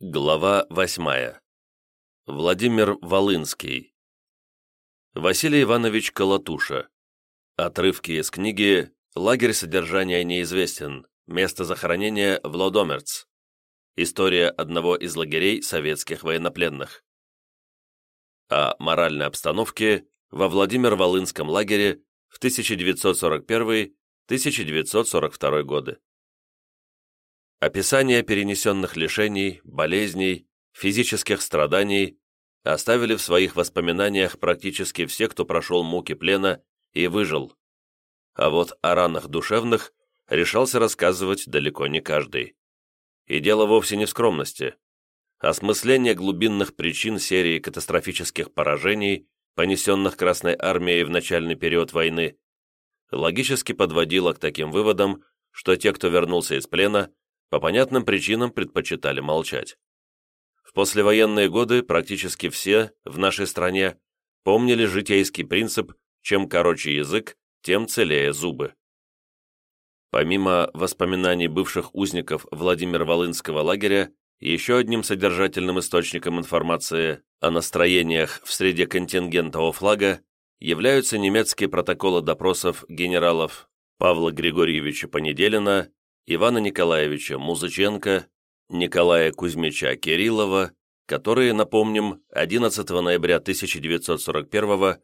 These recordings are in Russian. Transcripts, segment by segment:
Глава восьмая. Владимир Волынский. Василий Иванович Колотуша. Отрывки из книги «Лагерь содержания неизвестен. Место захоронения Владомерц. История одного из лагерей советских военнопленных». О моральной обстановке во Владимир-Волынском лагере в 1941-1942 годы. Описание перенесенных лишений, болезней, физических страданий оставили в своих воспоминаниях практически все, кто прошел муки плена и выжил. А вот о ранах душевных решался рассказывать далеко не каждый. И дело вовсе не в скромности. Осмысление глубинных причин серии катастрофических поражений, понесенных Красной Армией в начальный период войны, логически подводило к таким выводам, что те, кто вернулся из плена, по понятным причинам предпочитали молчать. В послевоенные годы практически все в нашей стране помнили житейский принцип «чем короче язык, тем целее зубы». Помимо воспоминаний бывших узников Владимир-Волынского лагеря, еще одним содержательным источником информации о настроениях в среде контингента Офлага являются немецкие протоколы допросов генералов Павла Григорьевича Понеделина Ивана Николаевича Музыченко, Николая Кузьмича Кириллова, которые, напомним, 11 ноября 1941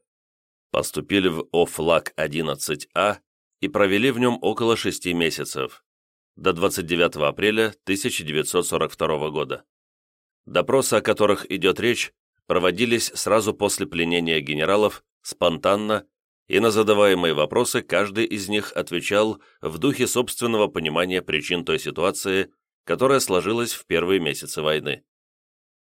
поступили в ОФЛАГ-11А и провели в нем около шести месяцев, до 29 апреля 1942 года. Допросы, о которых идет речь, проводились сразу после пленения генералов, спонтанно и на задаваемые вопросы каждый из них отвечал в духе собственного понимания причин той ситуации, которая сложилась в первые месяцы войны.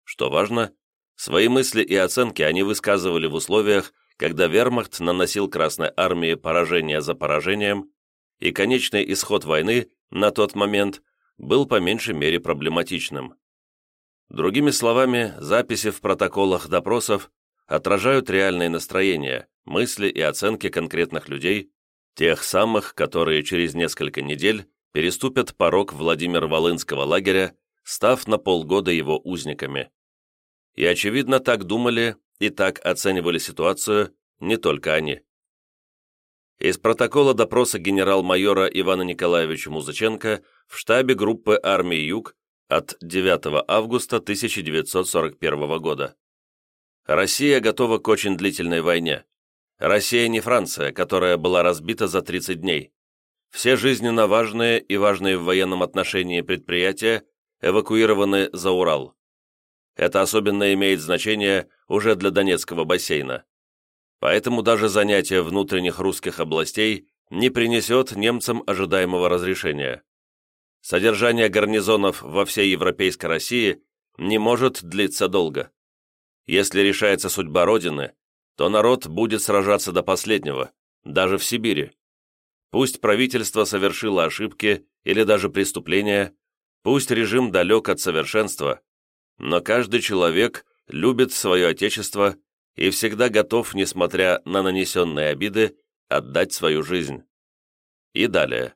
Что важно, свои мысли и оценки они высказывали в условиях, когда вермахт наносил Красной Армии поражение за поражением, и конечный исход войны на тот момент был по меньшей мере проблематичным. Другими словами, записи в протоколах допросов отражают реальные настроения, мысли и оценки конкретных людей, тех самых, которые через несколько недель переступят порог Владимир-Волынского лагеря, став на полгода его узниками. И, очевидно, так думали и так оценивали ситуацию не только они. Из протокола допроса генерал-майора Ивана Николаевича Музыченко в штабе группы армии «Юг» от 9 августа 1941 года. Россия готова к очень длительной войне. Россия не Франция, которая была разбита за 30 дней. Все жизненно важные и важные в военном отношении предприятия эвакуированы за Урал. Это особенно имеет значение уже для Донецкого бассейна. Поэтому даже занятие внутренних русских областей не принесет немцам ожидаемого разрешения. Содержание гарнизонов во всей Европейской России не может длиться долго. Если решается судьба Родины, то народ будет сражаться до последнего, даже в Сибири. Пусть правительство совершило ошибки или даже преступления, пусть режим далек от совершенства, но каждый человек любит свое отечество и всегда готов, несмотря на нанесенные обиды, отдать свою жизнь. И далее.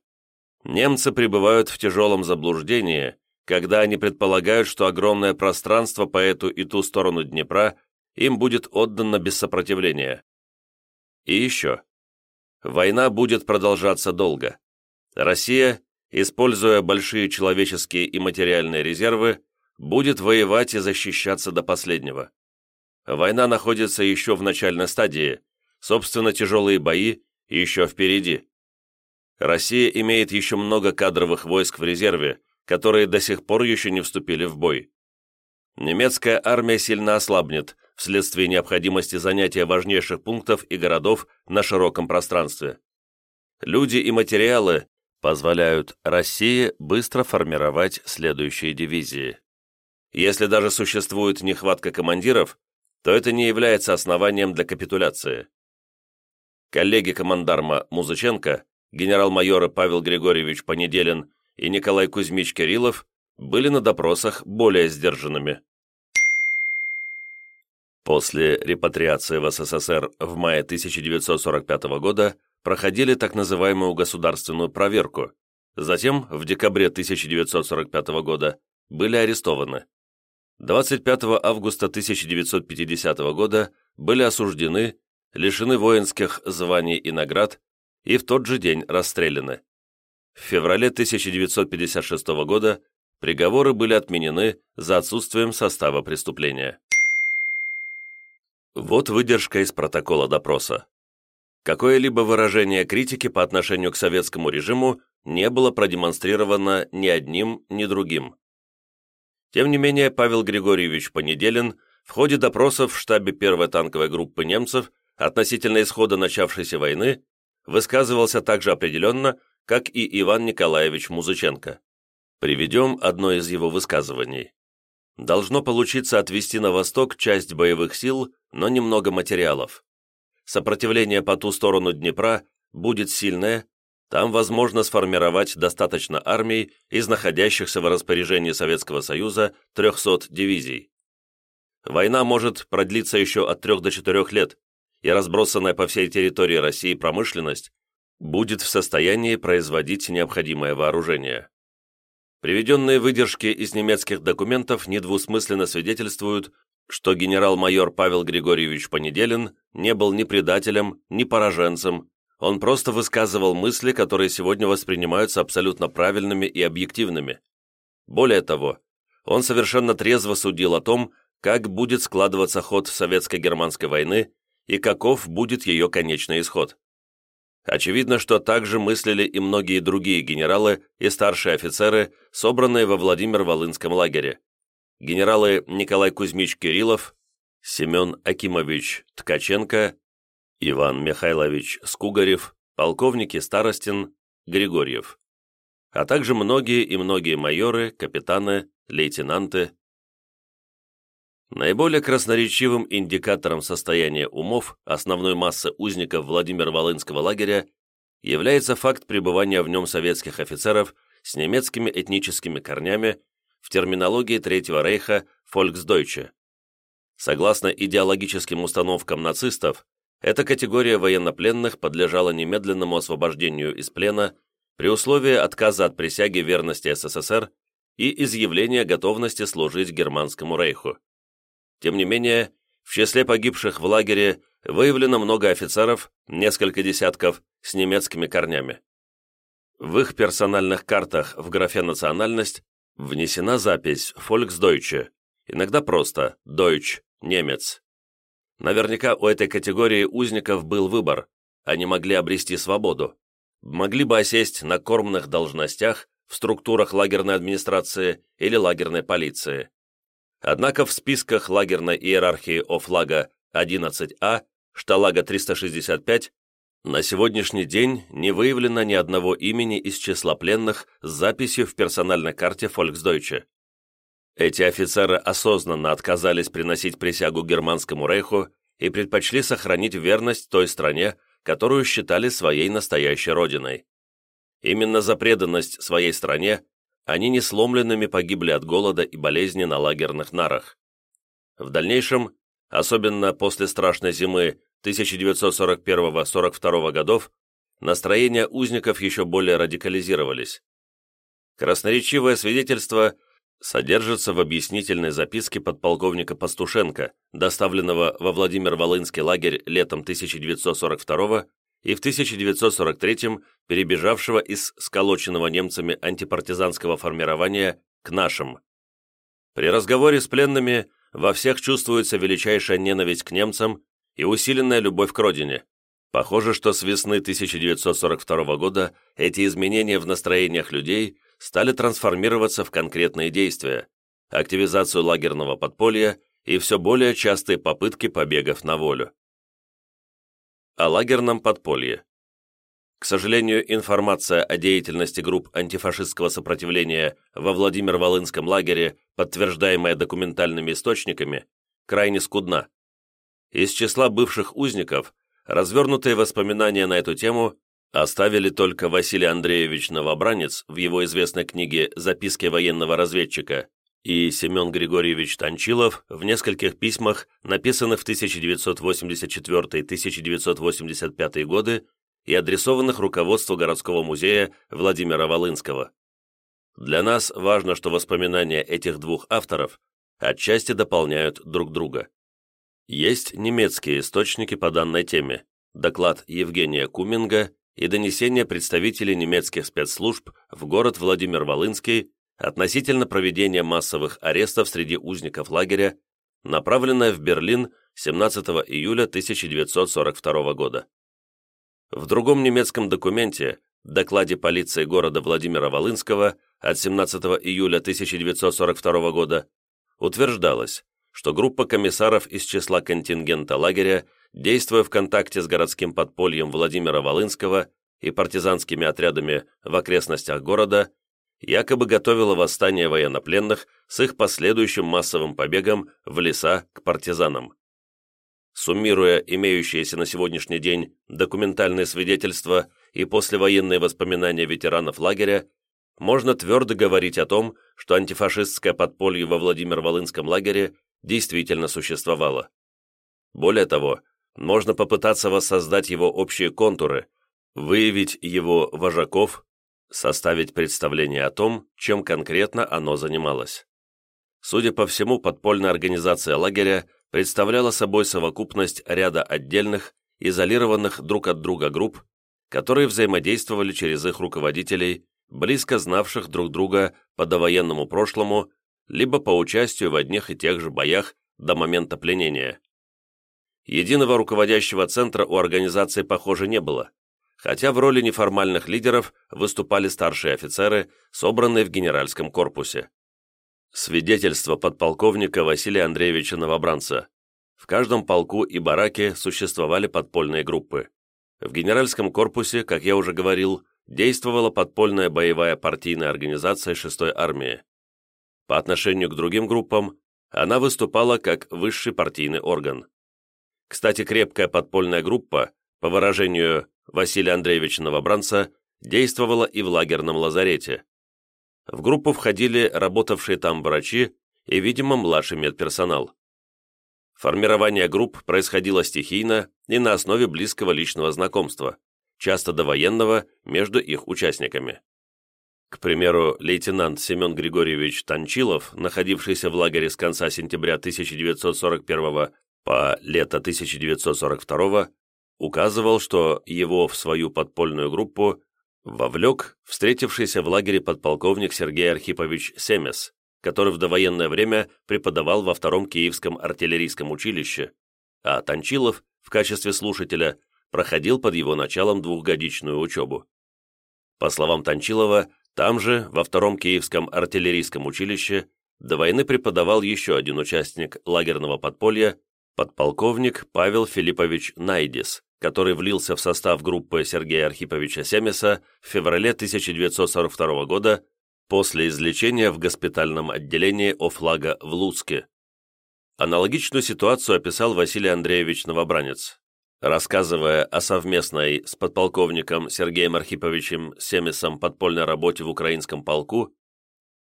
Немцы пребывают в тяжелом заблуждении, когда они предполагают, что огромное пространство по эту и ту сторону Днепра им будет отдано без сопротивления. И еще. Война будет продолжаться долго. Россия, используя большие человеческие и материальные резервы, будет воевать и защищаться до последнего. Война находится еще в начальной стадии, собственно, тяжелые бои еще впереди. Россия имеет еще много кадровых войск в резерве, которые до сих пор еще не вступили в бой. Немецкая армия сильно ослабнет вследствие необходимости занятия важнейших пунктов и городов на широком пространстве. Люди и материалы позволяют России быстро формировать следующие дивизии. Если даже существует нехватка командиров, то это не является основанием для капитуляции. Коллеги командарма Музыченко, генерал-майоры Павел Григорьевич Понеделин и Николай Кузьмич Кириллов были на допросах более сдержанными. После репатриации в СССР в мае 1945 года проходили так называемую государственную проверку, затем в декабре 1945 года были арестованы. 25 августа 1950 года были осуждены, лишены воинских званий и наград и в тот же день расстреляны. В феврале 1956 года приговоры были отменены за отсутствием состава преступления. Вот выдержка из протокола допроса. Какое-либо выражение критики по отношению к советскому режиму не было продемонстрировано ни одним, ни другим. Тем не менее, Павел Григорьевич Понеделин в ходе допросов в штабе первой танковой группы немцев относительно исхода начавшейся войны высказывался также определенно, как и Иван Николаевич Музыченко. Приведем одно из его высказываний. Должно получиться отвести на восток часть боевых сил, но немного материалов. Сопротивление по ту сторону Днепра будет сильное, там возможно сформировать достаточно армий из находящихся в распоряжении Советского Союза 300 дивизий. Война может продлиться еще от 3 до 4 лет, и разбросанная по всей территории России промышленность будет в состоянии производить необходимое вооружение. Приведенные выдержки из немецких документов недвусмысленно свидетельствуют, что генерал-майор Павел Григорьевич Понеделин не был ни предателем, ни пораженцем, он просто высказывал мысли, которые сегодня воспринимаются абсолютно правильными и объективными. Более того, он совершенно трезво судил о том, как будет складываться ход советско-германской войны и каков будет ее конечный исход. Очевидно, что также мыслили и многие другие генералы и старшие офицеры, собранные во Владимир-Волынском лагере. Генералы Николай Кузьмич Кириллов, Семен Акимович Ткаченко, Иван Михайлович Скугарев, полковники Старостин, Григорьев, а также многие и многие майоры, капитаны, лейтенанты, Наиболее красноречивым индикатором состояния умов основной массы узников Владимир-Волынского лагеря является факт пребывания в нем советских офицеров с немецкими этническими корнями в терминологии Третьего Рейха «Фольксдойче». Согласно идеологическим установкам нацистов, эта категория военнопленных подлежала немедленному освобождению из плена при условии отказа от присяги верности СССР и изъявления готовности служить Германскому рейху. Тем не менее, в числе погибших в лагере выявлено много офицеров, несколько десятков, с немецкими корнями. В их персональных картах в графе «Национальность» внесена запись «Volksdeutsche», иногда просто «Deutsch», «Немец». Наверняка у этой категории узников был выбор, они могли обрести свободу, могли бы осесть на кормных должностях в структурах лагерной администрации или лагерной полиции. Однако в списках лагерной иерархии Офлага 11А, Шталага 365, на сегодняшний день не выявлено ни одного имени из числа пленных с записью в персональной карте Volksdeutsche. Эти офицеры осознанно отказались приносить присягу германскому рейху и предпочли сохранить верность той стране, которую считали своей настоящей родиной. Именно за преданность своей стране они несломленными погибли от голода и болезни на лагерных нарах. В дальнейшем, особенно после страшной зимы 1941-42 годов, настроения узников еще более радикализировались. Красноречивое свидетельство содержится в объяснительной записке подполковника Пастушенко, доставленного во Владимир-Волынский лагерь летом 1942 и в 1943 перебежавшего из сколоченного немцами антипартизанского формирования к нашим. При разговоре с пленными во всех чувствуется величайшая ненависть к немцам и усиленная любовь к родине. Похоже, что с весны 1942 года эти изменения в настроениях людей стали трансформироваться в конкретные действия, активизацию лагерного подполья и все более частые попытки побегов на волю о лагерном подполье. К сожалению, информация о деятельности групп антифашистского сопротивления во Владимир-Волынском лагере, подтверждаемая документальными источниками, крайне скудна. Из числа бывших узников развернутые воспоминания на эту тему оставили только Василий Андреевич Новобранец в его известной книге «Записки военного разведчика», и Семен Григорьевич Танчилов в нескольких письмах, написанных в 1984-1985 годы и адресованных руководству городского музея Владимира Волынского. Для нас важно, что воспоминания этих двух авторов отчасти дополняют друг друга. Есть немецкие источники по данной теме, доклад Евгения Куминга и донесение представителей немецких спецслужб в город Владимир-Волынский относительно проведения массовых арестов среди узников лагеря, направленное в Берлин 17 июля 1942 года. В другом немецком документе, докладе полиции города Владимира-Волынского от 17 июля 1942 года, утверждалось, что группа комиссаров из числа контингента лагеря, действуя в контакте с городским подпольем Владимира Волынского и партизанскими отрядами в окрестностях города, якобы готовила восстание военнопленных с их последующим массовым побегом в леса к партизанам. Суммируя имеющиеся на сегодняшний день документальные свидетельства и послевоенные воспоминания ветеранов лагеря, можно твердо говорить о том, что антифашистское подполье во Владимир-Волынском лагере действительно существовало. Более того, можно попытаться воссоздать его общие контуры, выявить его вожаков, составить представление о том, чем конкретно оно занималось. Судя по всему, подпольная организация лагеря представляла собой совокупность ряда отдельных, изолированных друг от друга групп, которые взаимодействовали через их руководителей, близко знавших друг друга по довоенному прошлому либо по участию в одних и тех же боях до момента пленения. Единого руководящего центра у организации, похоже, не было, хотя в роли неформальных лидеров выступали старшие офицеры, собранные в генеральском корпусе. Свидетельство подполковника Василия Андреевича Новобранца. В каждом полку и бараке существовали подпольные группы. В генеральском корпусе, как я уже говорил, действовала подпольная боевая партийная организация 6-й армии. По отношению к другим группам она выступала как высший партийный орган. Кстати, крепкая подпольная группа, по выражению Василия Андреевича Новобранца, действовала и в лагерном лазарете. В группу входили работавшие там врачи и, видимо, младший медперсонал. Формирование групп происходило стихийно и на основе близкого личного знакомства, часто довоенного между их участниками. К примеру, лейтенант Семен Григорьевич Танчилов, находившийся в лагере с конца сентября 1941 по лето 1942, указывал, что его в свою подпольную группу вовлек встретившийся в лагере подполковник Сергей Архипович Семес, который в довоенное время преподавал во втором Киевском артиллерийском училище, а Танчилов в качестве слушателя проходил под его началом двухгодичную учебу. По словам Танчилова, там же, во втором Киевском артиллерийском училище, до войны преподавал еще один участник лагерного подполья, подполковник Павел Филиппович Найдис, который влился в состав группы Сергея Архиповича Семеса в феврале 1942 года после излечения в госпитальном отделении Офлага в Луцке. Аналогичную ситуацию описал Василий Андреевич Новобранец. Рассказывая о совместной с подполковником Сергеем Архиповичем Семисом подпольной работе в украинском полку,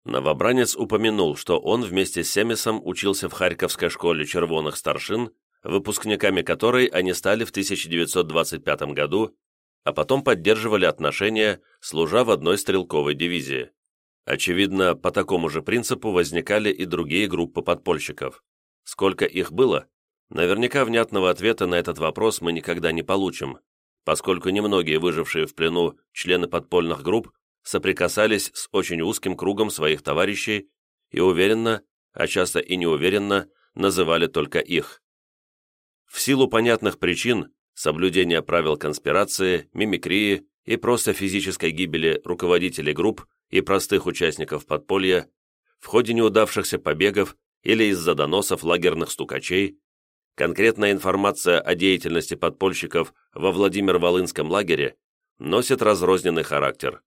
новобранец упомянул, что он вместе с Семисом учился в Харьковской школе червоных старшин, выпускниками которой они стали в 1925 году, а потом поддерживали отношения, служа в одной стрелковой дивизии. Очевидно, по такому же принципу возникали и другие группы подпольщиков. Сколько их было, Наверняка внятного ответа на этот вопрос мы никогда не получим, поскольку немногие выжившие в плену члены подпольных групп соприкасались с очень узким кругом своих товарищей и уверенно, а часто и неуверенно, называли только их. В силу понятных причин, соблюдения правил конспирации, мимикрии и просто физической гибели руководителей групп и простых участников подполья, в ходе неудавшихся побегов или из-за доносов лагерных стукачей, Конкретная информация о деятельности подпольщиков во Владимир-Волынском лагере носит разрозненный характер.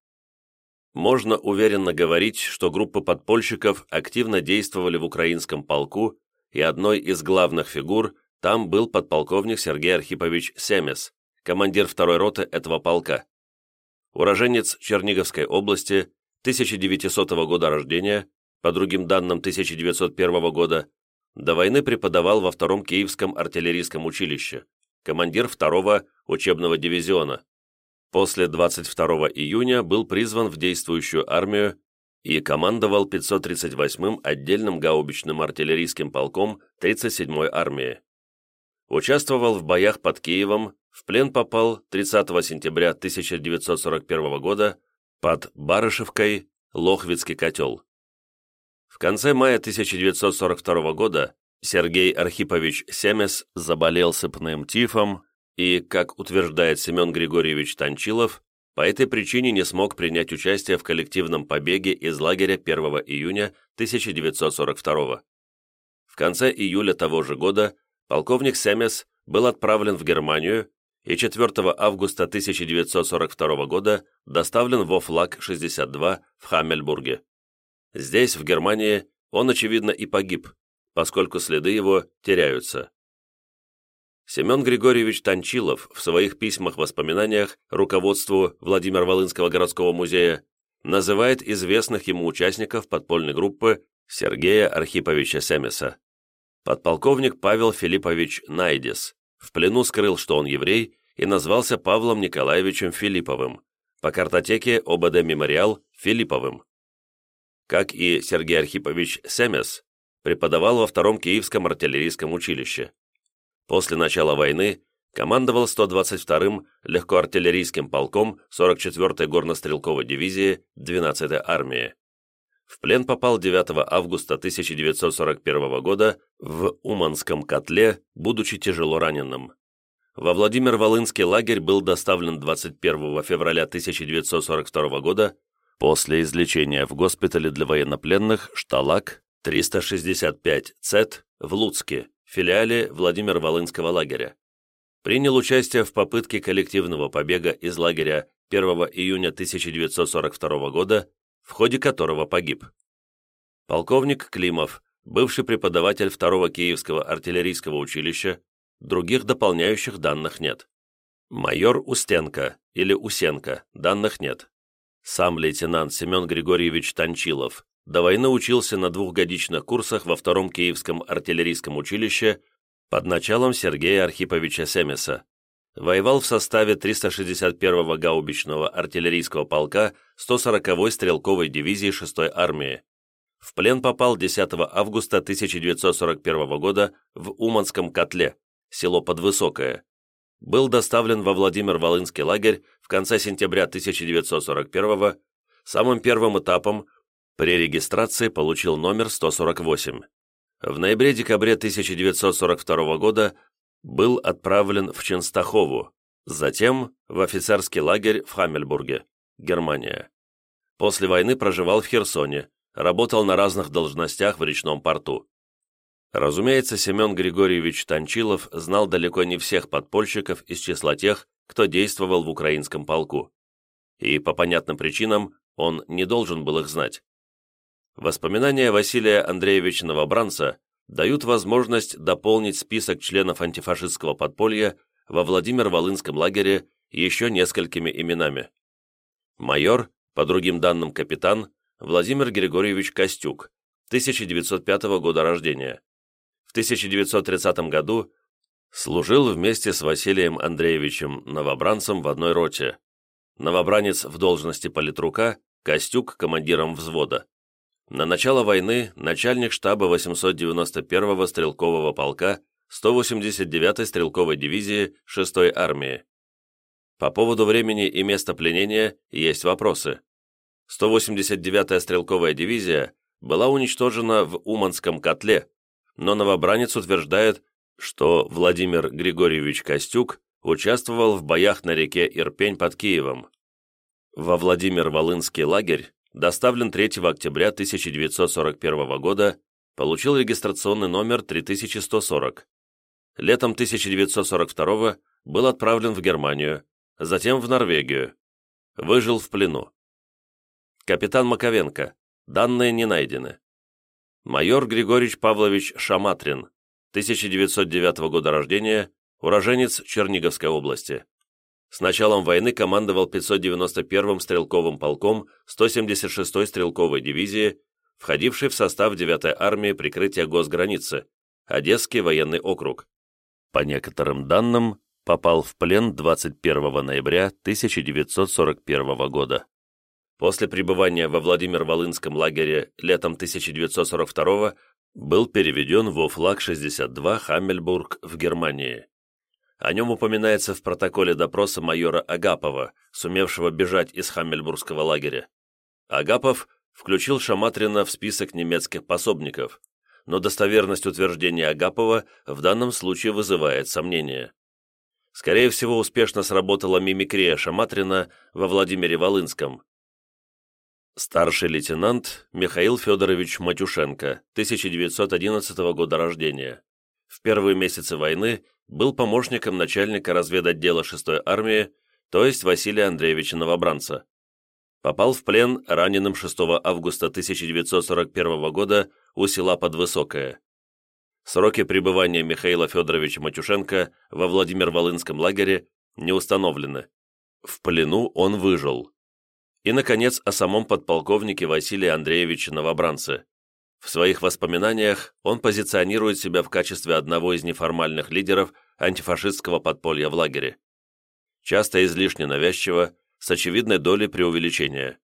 Можно уверенно говорить, что группы подпольщиков активно действовали в украинском полку, и одной из главных фигур там был подполковник Сергей Архипович Семес, командир второй роты этого полка. Уроженец Черниговской области, 1900 года рождения, по другим данным 1901 года, до войны преподавал во втором Киевском артиллерийском училище, командир второго учебного дивизиона. После 22 июня был призван в действующую армию и командовал 538-м отдельным гаубичным артиллерийским полком 37-й армии. Участвовал в боях под Киевом, в плен попал 30 сентября 1941 года под Барышевкой, Лохвицкий котел. Конце мая 1942 года Сергей Архипович Семес заболел сыпным тифом и, как утверждает Семен Григорьевич Танчилов, по этой причине не смог принять участие в коллективном побеге из лагеря 1 июня 1942 В конце июля того же года полковник Семес был отправлен в Германию и 4 августа 1942 года доставлен во флаг-62 в Хаммельбурге. Здесь, в Германии, он, очевидно, и погиб, поскольку следы его теряются. Семен Григорьевич Танчилов в своих письмах-воспоминаниях руководству Владимир-Волынского городского музея называет известных ему участников подпольной группы Сергея Архиповича Семеса. Подполковник Павел Филиппович Найдес в плену скрыл, что он еврей, и назвался Павлом Николаевичем Филипповым, по картотеке ОБД «Мемориал» Филипповым. Как и Сергей Архипович Семес, преподавал во втором Киевском артиллерийском училище. После начала войны командовал 122-м легкоартиллерийским полком 44-й горнострелковой дивизии 12-й армии. В плен попал 9 августа 1941 года в Уманском котле, будучи тяжело раненым. Во Владимир-Волынский лагерь был доставлен 21 февраля 1942 года после излечения в госпитале для военнопленных «Шталак» 365-ЦЭТ в Луцке, филиале Владимир-Волынского лагеря. Принял участие в попытке коллективного побега из лагеря 1 июня 1942 года, в ходе которого погиб. Полковник Климов, бывший преподаватель 2 Киевского артиллерийского училища, других дополняющих данных нет. Майор Устенко или Усенко, данных нет. Сам лейтенант Семен Григорьевич Танчилов, до войны учился на двухгодичных курсах во втором Киевском артиллерийском училище под началом Сергея Архиповича Семеса. Воевал в составе 361-го гаубичного артиллерийского полка 140-й стрелковой дивизии 6-й армии. В плен попал 10 августа 1941 года в Уманском котле, село Подвысокое. Был доставлен во Владимир-Волынский лагерь конце сентября 1941 самым первым этапом при регистрации получил номер 148. В ноябре-декабре 1942 года был отправлен в Ченстахову, затем в офицерский лагерь в Хаммельбурге, Германия. После войны проживал в Херсоне, работал на разных должностях в речном порту. Разумеется, Семен Григорьевич Танчилов знал далеко не всех подпольщиков из числа тех, кто действовал в украинском полку. И по понятным причинам он не должен был их знать. Воспоминания Василия Андреевича Новобранца дают возможность дополнить список членов антифашистского подполья во Владимир-Волынском лагере еще несколькими именами. Майор, по другим данным капитан, Владимир Григорьевич Костюк, 1905 года рождения. В 1930 году служил вместе с Василием Андреевичем Новобранцем в одной роте. Новобранец в должности политрука, Костюк командиром взвода. На начало войны начальник штаба 891-го стрелкового полка 189-й стрелковой дивизии 6-й армии. По поводу времени и места пленения есть вопросы. 189-я стрелковая дивизия была уничтожена в Уманском котле, но новобранец утверждает, что Владимир Григорьевич Костюк участвовал в боях на реке Ирпень под Киевом. Во Владимир-Волынский лагерь доставлен 3 октября 1941 года, получил регистрационный номер 3140. Летом 1942 был отправлен в Германию, затем в Норвегию. Выжил в плену. Капитан Маковенко. Данные не найдены. Майор Григорьевич Павлович Шаматрин. 1909 года рождения, уроженец Черниговской области. С началом войны командовал 591-м стрелковым полком 176-й стрелковой дивизии, входившей в состав 9-й армии прикрытия госграницы, Одесский военный округ. По некоторым данным, попал в плен 21 ноября 1941 года. После пребывания во Владимир-Волынском лагере летом 1942 был переведен во флаг 62 Хаммельбург в Германии. О нем упоминается в протоколе допроса майора Агапова, сумевшего бежать из Хаммельбургского лагеря. Агапов включил Шаматрина в список немецких пособников, но достоверность утверждения Агапова в данном случае вызывает сомнения. Скорее всего, успешно сработала мимикрия Шаматрина во Владимире Волынском. Старший лейтенант Михаил Федорович Матюшенко, 1911 года рождения. В первые месяцы войны был помощником начальника разведотдела 6-й армии, то есть Василия Андреевича Новобранца. Попал в плен раненым 6 августа 1941 года у села Подвысокое. Сроки пребывания Михаила Федоровича Матюшенко во Владимир-Волынском лагере не установлены. В плену он выжил. И, наконец, о самом подполковнике Василии Андреевиче Новобранце. В своих воспоминаниях он позиционирует себя в качестве одного из неформальных лидеров антифашистского подполья в лагере. Часто излишне навязчиво, с очевидной долей преувеличения.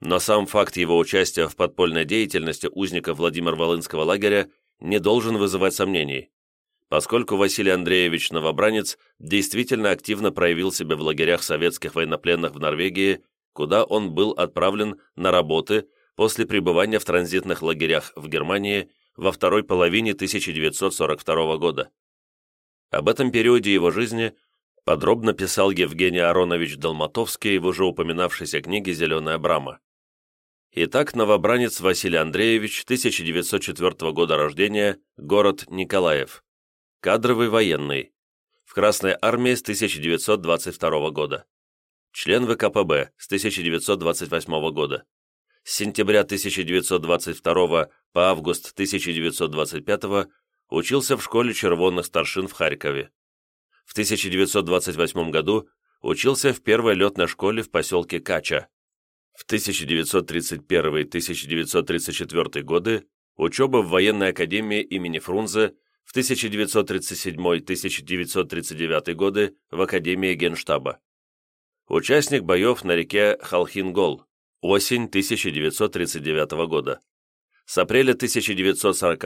Но сам факт его участия в подпольной деятельности узников Владимир-Волынского лагеря не должен вызывать сомнений, поскольку Василий Андреевич Новобранец действительно активно проявил себя в лагерях советских военнопленных в Норвегии, куда он был отправлен на работы после пребывания в транзитных лагерях в Германии во второй половине 1942 года. Об этом периоде его жизни подробно писал Евгений Аронович Долматовский в уже упоминавшейся книге «Зеленая брама». Итак, новобранец Василий Андреевич, 1904 года рождения, город Николаев. Кадровый военный. В Красной армии с 1922 года. Член ВКПБ с 1928 года с сентября 1922 по август 1925 учился в школе червонных старшин в Харькове. В 1928 году учился в первой летной школе в поселке Кача. В 1931-1934 годы учеба в военной академии имени Фрунзе, в 1937-1939 годы в Академии Генштаба. Участник боев на реке Халхингол, Осень 1939 года. С апреля 1940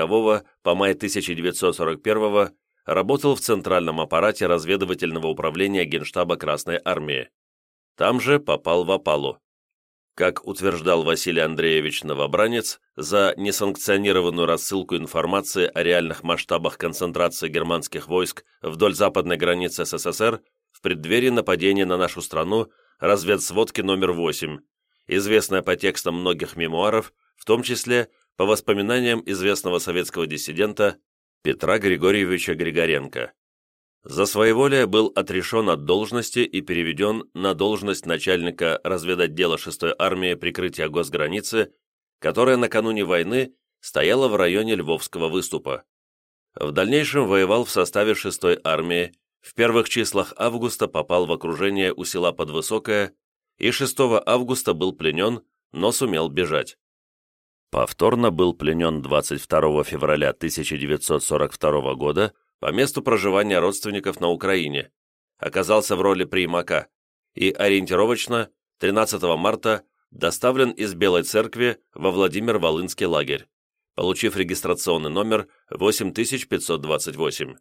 по май 1941 работал в Центральном аппарате разведывательного управления Генштаба Красной Армии. Там же попал в опалу. Как утверждал Василий Андреевич Новобранец, за несанкционированную рассылку информации о реальных масштабах концентрации германских войск вдоль западной границы СССР в преддверии нападения на нашу страну разведсводки номер 8 известная по текстам многих мемуаров, в том числе по воспоминаниям известного советского диссидента Петра Григорьевича Григоренко. За своеволие был отрешен от должности и переведен на должность начальника разведотдела 6-й армии прикрытия госграницы, которая накануне войны стояла в районе Львовского выступа. В дальнейшем воевал в составе 6-й армии, в первых числах августа попал в окружение у села Подвысокое и 6 августа был пленен, но сумел бежать. Повторно был пленен 22 февраля 1942 года по месту проживания родственников на Украине, оказался в роли примака и ориентировочно 13 марта доставлен из Белой Церкви во Владимир-Волынский лагерь, получив регистрационный номер 8528.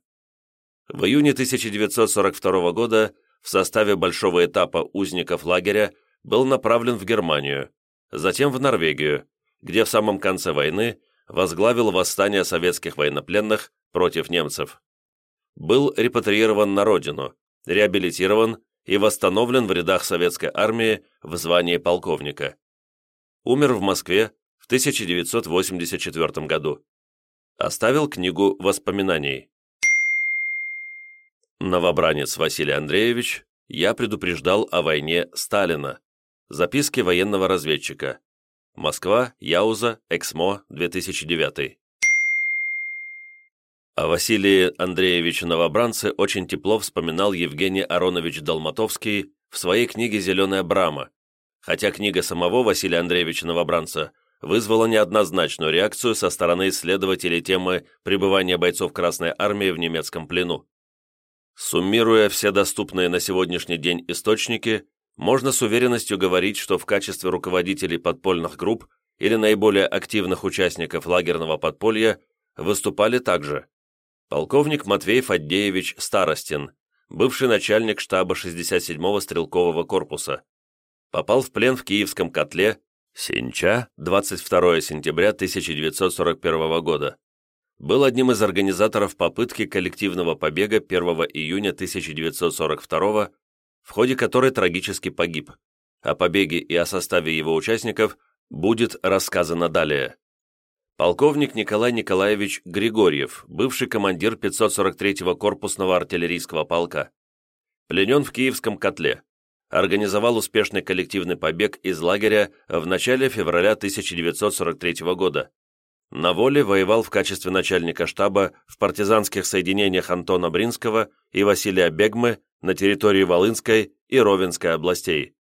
В июне 1942 года в составе большого этапа узников лагеря был направлен в Германию, затем в Норвегию, где в самом конце войны возглавил восстание советских военнопленных против немцев. Был репатриирован на родину, реабилитирован и восстановлен в рядах советской армии в звании полковника. Умер в Москве в 1984 году. Оставил книгу воспоминаний. Новобранец Василий Андреевич, я предупреждал о войне Сталина. Записки военного разведчика. Москва, Яуза, Эксмо, 2009. О Василии Андреевиче Новобранце очень тепло вспоминал Евгений Аронович Долматовский в своей книге «Зеленая брама», хотя книга самого Василия Андреевича Новобранца вызвала неоднозначную реакцию со стороны исследователей темы пребывания бойцов Красной Армии в немецком плену. Суммируя все доступные на сегодняшний день источники, можно с уверенностью говорить, что в качестве руководителей подпольных групп или наиболее активных участников лагерного подполья выступали также полковник Матвей Фаддеевич Старостин, бывший начальник штаба 67-го стрелкового корпуса, попал в плен в Киевском котле Синча 22 сентября 1941 года. Был одним из организаторов попытки коллективного побега 1 июня 1942 в ходе которой трагически погиб. О побеге и о составе его участников будет рассказано далее. Полковник Николай Николаевич Григорьев, бывший командир 543-го корпусного артиллерийского полка. Пленен в Киевском котле. Организовал успешный коллективный побег из лагеря в начале февраля 1943 года. На воле воевал в качестве начальника штаба в партизанских соединениях Антона Бринского и Василия Бегмы на территории Волынской и Ровенской областей.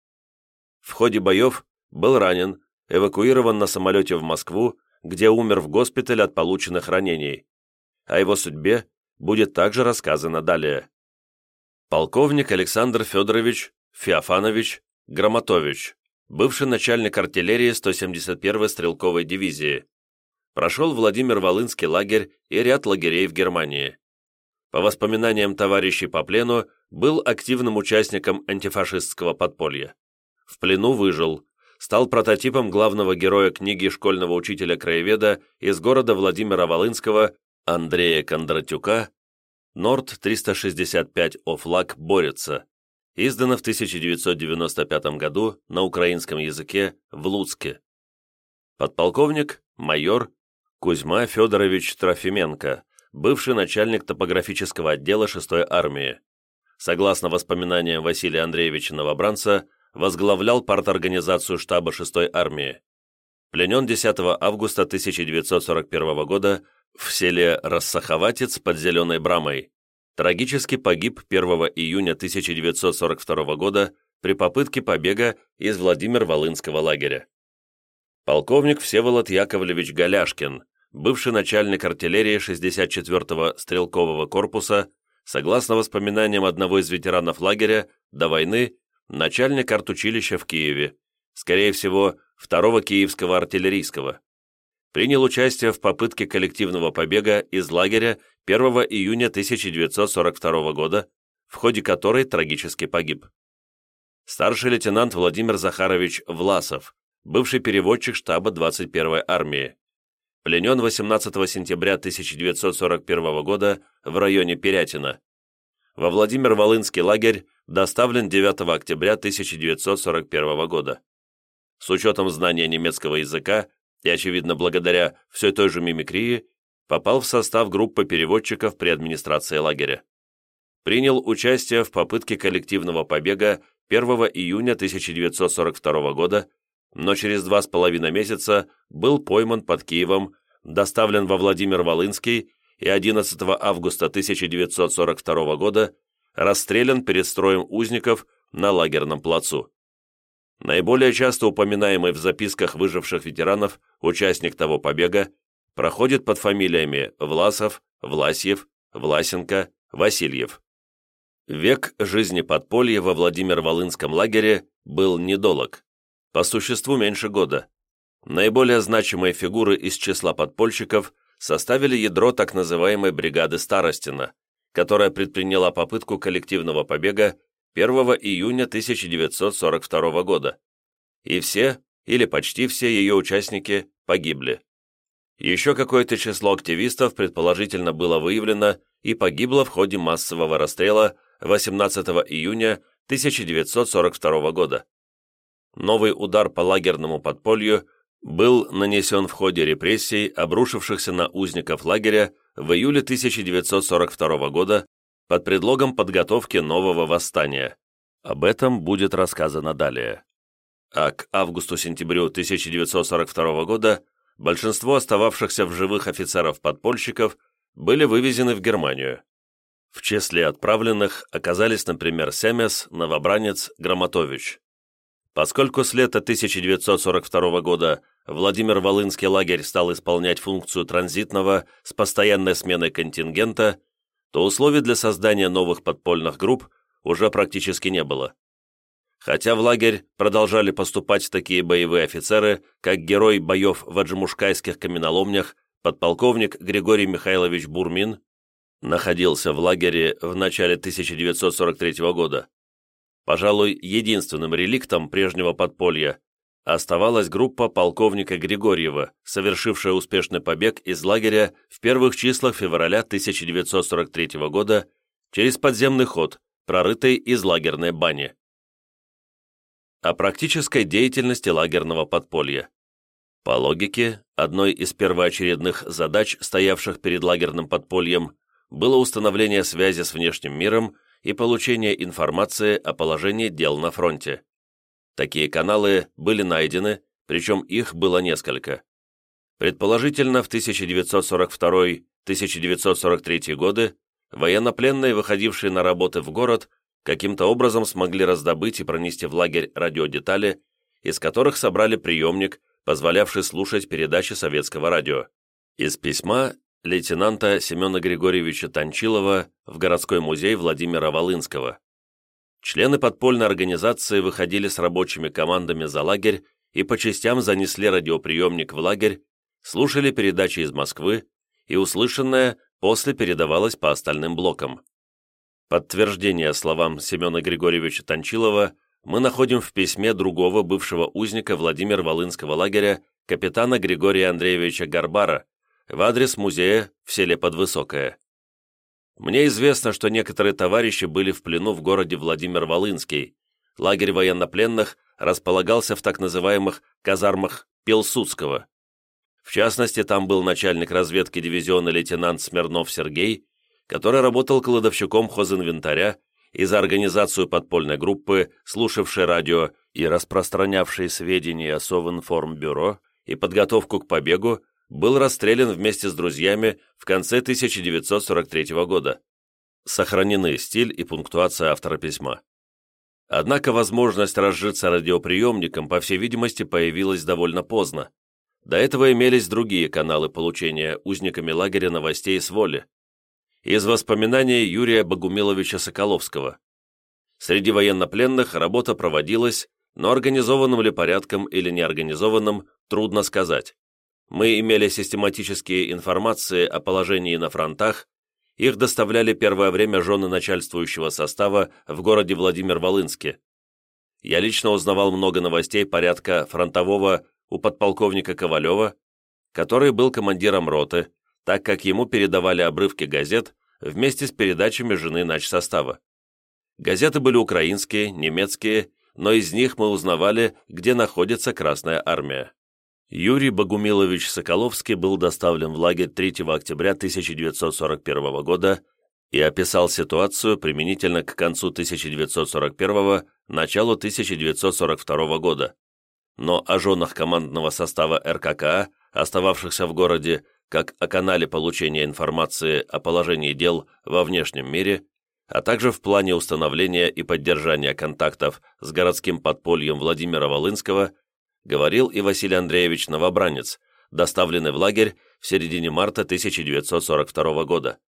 В ходе боев был ранен, эвакуирован на самолете в Москву, где умер в госпитале от полученных ранений. О его судьбе будет также рассказано далее. Полковник Александр Федорович Феофанович Громотович, бывший начальник артиллерии 171-й стрелковой дивизии, прошел Владимир Волынский лагерь и ряд лагерей в Германии. По воспоминаниям товарищей по плену, был активным участником антифашистского подполья. В плену выжил, стал прототипом главного героя книги школьного учителя-краеведа из города Владимира Волынского Андрея Кондратюка «Норд-365 Офлаг борется», издано в 1995 году на украинском языке в Луцке. Подполковник, майор Кузьма Федорович Трофименко, бывший начальник топографического отдела 6-й армии. Согласно воспоминаниям Василия Андреевича Новобранца, возглавлял парторганизацию штаба 6-й армии. Пленен 10 августа 1941 года в селе Рассаховатец под Зеленой Брамой. Трагически погиб 1 июня 1942 года при попытке побега из Владимир-Волынского лагеря. Полковник Всеволод Яковлевич Голяшкин, бывший начальник артиллерии 64-го стрелкового корпуса, согласно воспоминаниям одного из ветеранов лагеря, до войны начальник артучилища в Киеве, скорее всего, второго Киевского артиллерийского. Принял участие в попытке коллективного побега из лагеря 1 июня 1942 года, в ходе которой трагически погиб. Старший лейтенант Владимир Захарович Власов, бывший переводчик штаба 21-й армии, пленен 18 сентября 1941 года в районе Перятина. Во Владимир-Волынский лагерь доставлен 9 октября 1941 года. С учетом знания немецкого языка и, очевидно, благодаря все той же мимикрии, попал в состав группы переводчиков при администрации лагеря. Принял участие в попытке коллективного побега 1 июня 1942 года но через два с половиной месяца был пойман под Киевом, доставлен во Владимир-Волынский и 11 августа 1942 года расстрелян перед строем узников на лагерном плацу. Наиболее часто упоминаемый в записках выживших ветеранов участник того побега проходит под фамилиями Власов, Власьев, Власенко, Васильев. Век жизни подполья во Владимир-Волынском лагере был недолог по существу меньше года. Наиболее значимые фигуры из числа подпольщиков составили ядро так называемой бригады Старостина, которая предприняла попытку коллективного побега 1 июня 1942 года. И все, или почти все ее участники, погибли. Еще какое-то число активистов предположительно было выявлено и погибло в ходе массового расстрела 18 июня 1942 года. Новый удар по лагерному подполью был нанесен в ходе репрессий, обрушившихся на узников лагеря в июле 1942 года под предлогом подготовки нового восстания. Об этом будет рассказано далее. А к августу-сентябрю 1942 года большинство остававшихся в живых офицеров-подпольщиков были вывезены в Германию. В числе отправленных оказались, например, Семес, Новобранец, Громотович. Поскольку с лета 1942 года Владимир-Волынский лагерь стал исполнять функцию транзитного с постоянной сменой контингента, то условий для создания новых подпольных групп уже практически не было. Хотя в лагерь продолжали поступать такие боевые офицеры, как герой боев в аджимушкайских каменоломнях, подполковник Григорий Михайлович Бурмин, находился в лагере в начале 1943 года. Пожалуй, единственным реликтом прежнего подполья оставалась группа полковника Григорьева, совершившая успешный побег из лагеря в первых числах февраля 1943 года через подземный ход, прорытый из лагерной бани о практической деятельности лагерного подполья. По логике, одной из первоочередных задач, стоявших перед лагерным подпольем, было установление связи с внешним миром и получение информации о положении дел на фронте. Такие каналы были найдены, причем их было несколько. Предположительно, в 1942-1943 годы военнопленные, выходившие на работы в город, каким-то образом смогли раздобыть и пронести в лагерь радиодетали, из которых собрали приемник, позволявший слушать передачи советского радио. Из письма лейтенанта Семена Григорьевича Танчилова в городской музей Владимира Волынского. Члены подпольной организации выходили с рабочими командами за лагерь и по частям занесли радиоприемник в лагерь, слушали передачи из Москвы, и услышанное после передавалось по остальным блокам. Подтверждение словам Семена Григорьевича Танчилова мы находим в письме другого бывшего узника Владимир Волынского лагеря капитана Григория Андреевича Гарбара в адрес музея в селе Подвысокое. Мне известно, что некоторые товарищи были в плену в городе Владимир-Волынский. Лагерь военнопленных располагался в так называемых казармах Пилсудского. В частности, там был начальник разведки дивизиона лейтенант Смирнов Сергей который работал кладовщиком хозинвентаря и за организацию подпольной группы, слушавшей радио и распространявшей сведения о Совинформбюро и подготовку к побегу, был расстрелян вместе с друзьями в конце 1943 года. Сохранены стиль и пунктуация автора письма. Однако возможность разжиться радиоприемником, по всей видимости, появилась довольно поздно. До этого имелись другие каналы получения узниками лагеря новостей с воли из воспоминаний Юрия Богумиловича Соколовского. Среди военнопленных работа проводилась, но организованным ли порядком или неорганизованным, трудно сказать. Мы имели систематические информации о положении на фронтах, их доставляли первое время жены начальствующего состава в городе Владимир-Волынске. Я лично узнавал много новостей порядка фронтового у подполковника Ковалева, который был командиром роты, так как ему передавали обрывки газет вместе с передачами жены начсостава. Газеты были украинские, немецкие, но из них мы узнавали, где находится Красная Армия. Юрий Богумилович Соколовский был доставлен в лагерь 3 октября 1941 года и описал ситуацию применительно к концу 1941 началу 1942 года. Но о женах командного состава РККА, остававшихся в городе, как о канале получения информации о положении дел во внешнем мире, а также в плане установления и поддержания контактов с городским подпольем Владимира Волынского, говорил и Василий Андреевич Новобранец, доставленный в лагерь в середине марта 1942 года.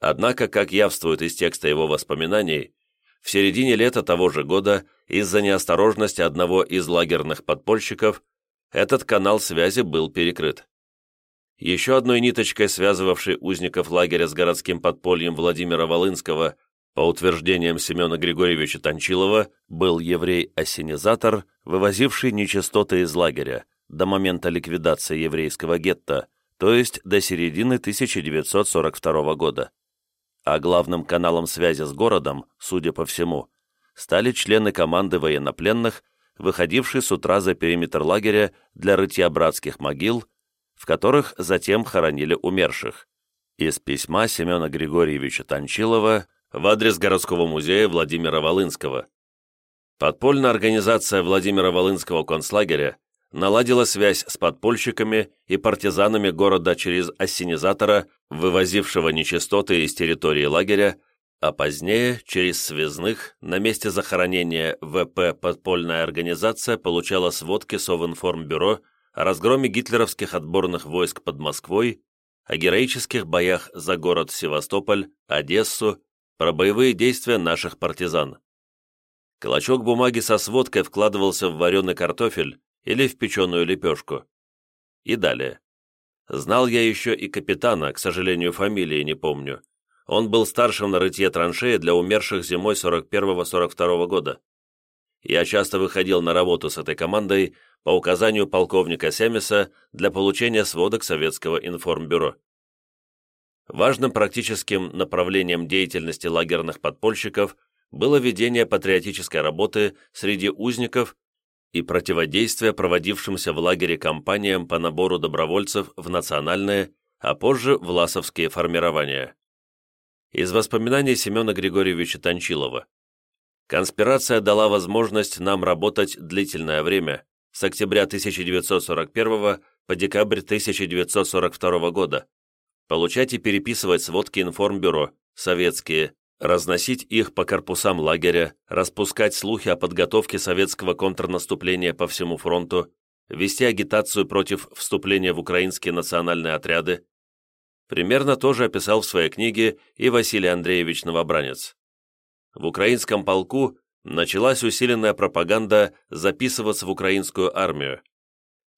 Однако, как явствует из текста его воспоминаний, в середине лета того же года из-за неосторожности одного из лагерных подпольщиков этот канал связи был перекрыт. Еще одной ниточкой, связывавшей узников лагеря с городским подпольем Владимира Волынского, по утверждениям Семена Григорьевича Танчилова, был еврей-осенизатор, вывозивший нечистоты из лагеря до момента ликвидации еврейского гетто, то есть до середины 1942 года. А главным каналом связи с городом, судя по всему, стали члены команды военнопленных, выходившие с утра за периметр лагеря для рытья братских могил в которых затем хоронили умерших. Из письма Семена Григорьевича Танчилова в адрес городского музея Владимира Волынского. Подпольная организация Владимира Волынского концлагеря наладила связь с подпольщиками и партизанами города через ассенизатора, вывозившего нечистоты из территории лагеря, а позднее, через связных, на месте захоронения ВП подпольная организация получала сводки Совинформбюро о разгроме гитлеровских отборных войск под Москвой, о героических боях за город Севастополь, Одессу, про боевые действия наших партизан. Клочок бумаги со сводкой вкладывался в вареный картофель или в печеную лепешку. И далее. Знал я еще и капитана, к сожалению, фамилии не помню. Он был старшим на рытье траншеи для умерших зимой 41-42 года. Я часто выходил на работу с этой командой по указанию полковника Семиса для получения сводок Советского информбюро. Важным практическим направлением деятельности лагерных подпольщиков было ведение патриотической работы среди узников и противодействие проводившимся в лагере кампаниям по набору добровольцев в национальные, а позже в ласовские формирования. Из воспоминаний Семена Григорьевича Танчилова. Конспирация дала возможность нам работать длительное время, с октября 1941 по декабрь 1942 года, получать и переписывать сводки информбюро, советские, разносить их по корпусам лагеря, распускать слухи о подготовке советского контрнаступления по всему фронту, вести агитацию против вступления в украинские национальные отряды. Примерно тоже описал в своей книге и Василий Андреевич Новобранец. В украинском полку началась усиленная пропаганда записываться в украинскую армию.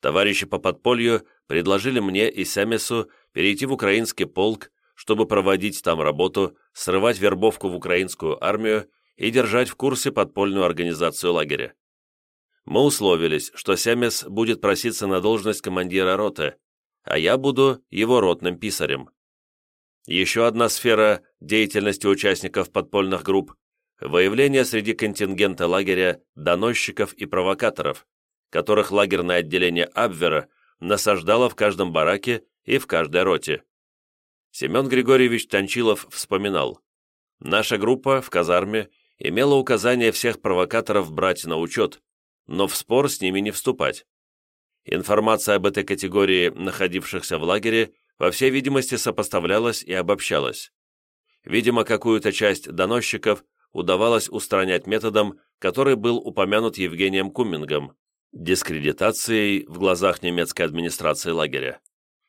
Товарищи по подполью предложили мне и Сямесу перейти в украинский полк чтобы проводить там работу, срывать вербовку в украинскую армию и держать в курсе подпольную организацию лагеря. Мы условились, что Семес будет проситься на должность командира роты, а я буду его ротным писарем. Еще одна сфера деятельности участников подпольных групп – выявление среди контингента лагеря доносчиков и провокаторов, которых лагерное отделение Абвера насаждало в каждом бараке и в каждой роте. Семен Григорьевич Танчилов вспоминал. «Наша группа в казарме имела указание всех провокаторов брать на учет, но в спор с ними не вступать. Информация об этой категории находившихся в лагере, по всей видимости, сопоставлялась и обобщалась. Видимо, какую-то часть доносчиков удавалось устранять методом, который был упомянут Евгением Куммингом, дискредитацией в глазах немецкой администрации лагеря.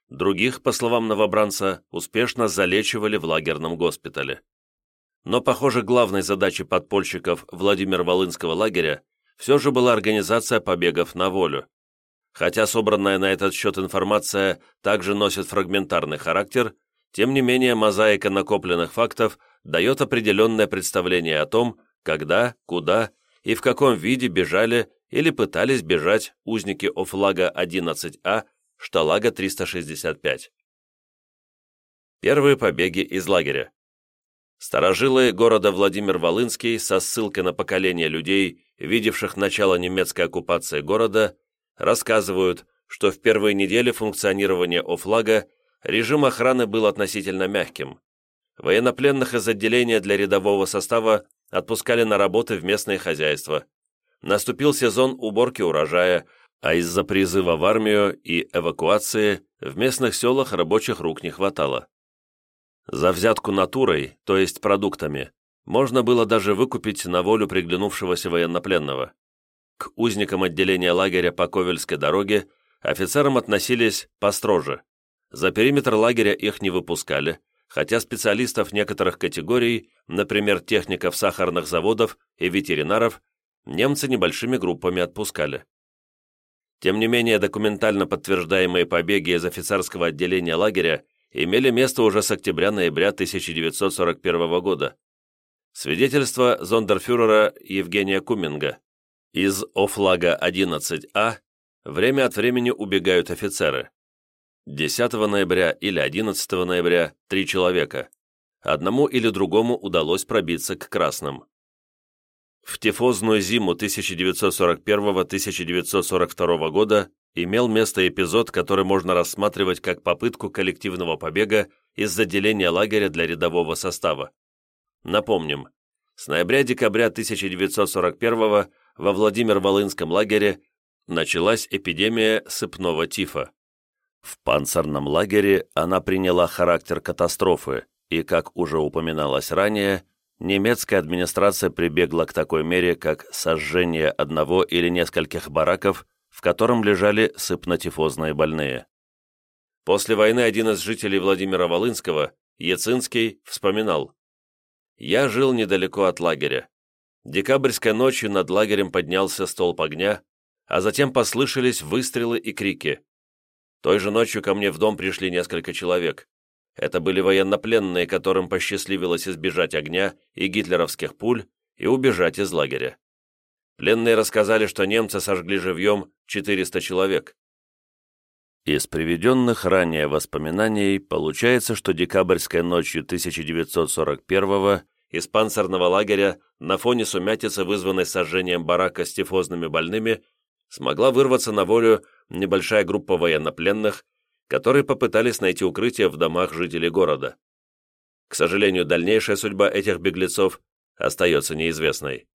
Других, по словам новобранца, успешно залечивали в лагерном госпитале. Но, похоже, главной задачей подпольщиков Владимир-Волынского лагеря все же была организация побегов на волю. Хотя собранная на этот счет информация также носит фрагментарный характер, тем не менее мозаика накопленных фактов дает определенное представление о том, когда, куда и в каком виде бежали или пытались бежать узники Офлага 11А Шталага 365. Первые побеги из лагеря. Старожилы города Владимир-Волынский со ссылкой на поколение людей, видевших начало немецкой оккупации города, рассказывают, что в первые недели функционирования Офлага режим охраны был относительно мягким. Военнопленных из отделения для рядового состава отпускали на работы в местные хозяйства. Наступил сезон уборки урожая, а из-за призыва в армию и эвакуации в местных селах рабочих рук не хватало. За взятку натурой, то есть продуктами, можно было даже выкупить на волю приглянувшегося военнопленного. К узникам отделения лагеря по Ковельской дороге офицерам относились построже. За периметр лагеря их не выпускали, хотя специалистов некоторых категорий, например, техников сахарных заводов и ветеринаров, немцы небольшими группами отпускали. Тем не менее, документально подтверждаемые побеги из офицерского отделения лагеря имели место уже с октября-ноября 1941 года. Свидетельство зондерфюрера Евгения Куминга. Из Офлага 11А время от времени убегают офицеры. 10 ноября или 11 ноября – три человека. Одному или другому удалось пробиться к красным. В тифозную зиму 1941-1942 года имел место эпизод, который можно рассматривать как попытку коллективного побега из отделения лагеря для рядового состава. Напомним, с ноября-декабря 1941 во Владимир-Волынском лагере началась эпидемия сыпного тифа. В панцирном лагере она приняла характер катастрофы и, как уже упоминалось ранее, немецкая администрация прибегла к такой мере, как сожжение одного или нескольких бараков, в котором лежали сыпнотифозные больные. После войны один из жителей Владимира Волынского, Яцинский, вспоминал «Я жил недалеко от лагеря. декабрьской ночью над лагерем поднялся столб огня, а затем послышались выстрелы и крики. Той же ночью ко мне в дом пришли несколько человек. Это были военнопленные, которым посчастливилось избежать огня и гитлеровских пуль и убежать из лагеря. Пленные рассказали, что немцы сожгли живьем 400 человек. Из приведенных ранее воспоминаний получается, что декабрьской ночью 1941 из панцирного лагеря на фоне сумятицы, вызванной сожжением барака с тифозными больными, смогла вырваться на волю небольшая группа военнопленных, которые попытались найти укрытие в домах жителей города. К сожалению, дальнейшая судьба этих беглецов остается неизвестной.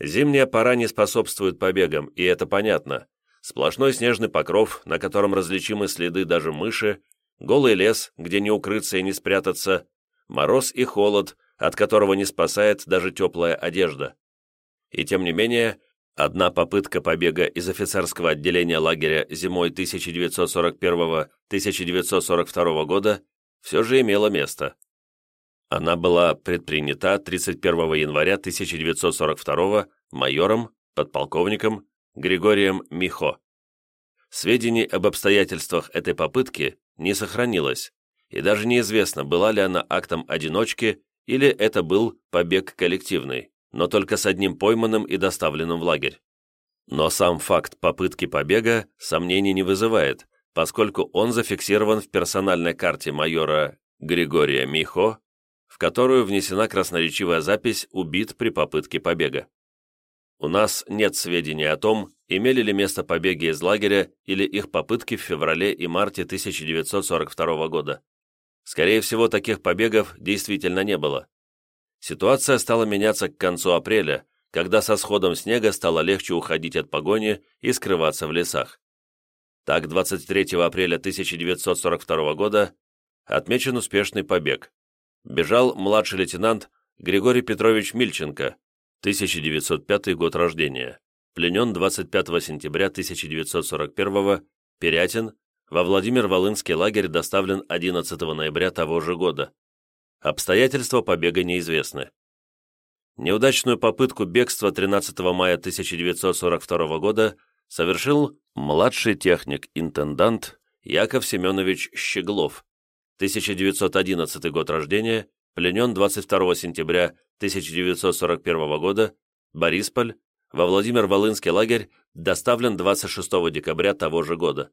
Зимняя пора не способствует побегам, и это понятно. Сплошной снежный покров, на котором различимы следы даже мыши, голый лес, где не укрыться и не спрятаться, мороз и холод, от которого не спасает даже теплая одежда. И тем не менее, Одна попытка побега из офицерского отделения лагеря зимой 1941-1942 года все же имела место. Она была предпринята 31 января 1942 майором, подполковником Григорием Михо. Сведений об обстоятельствах этой попытки не сохранилось, и даже неизвестно, была ли она актом одиночки или это был побег коллективный но только с одним пойманным и доставленным в лагерь. Но сам факт попытки побега сомнений не вызывает, поскольку он зафиксирован в персональной карте майора Григория Михо, в которую внесена красноречивая запись «Убит при попытке побега». У нас нет сведений о том, имели ли место побеги из лагеря или их попытки в феврале и марте 1942 года. Скорее всего, таких побегов действительно не было. Ситуация стала меняться к концу апреля, когда со сходом снега стало легче уходить от погони и скрываться в лесах. Так, 23 апреля 1942 года отмечен успешный побег. Бежал младший лейтенант Григорий Петрович Мильченко, 1905 год рождения, пленен 25 сентября 1941 Перятин, во Владимир-Волынский лагерь доставлен 11 ноября того же года. Обстоятельства побега неизвестны. Неудачную попытку бегства 13 мая 1942 года совершил младший техник-интендант Яков Семенович Щеглов, 1911 год рождения, пленен 22 сентября 1941 года, Борисполь, во Владимир-Волынский лагерь, доставлен 26 декабря того же года.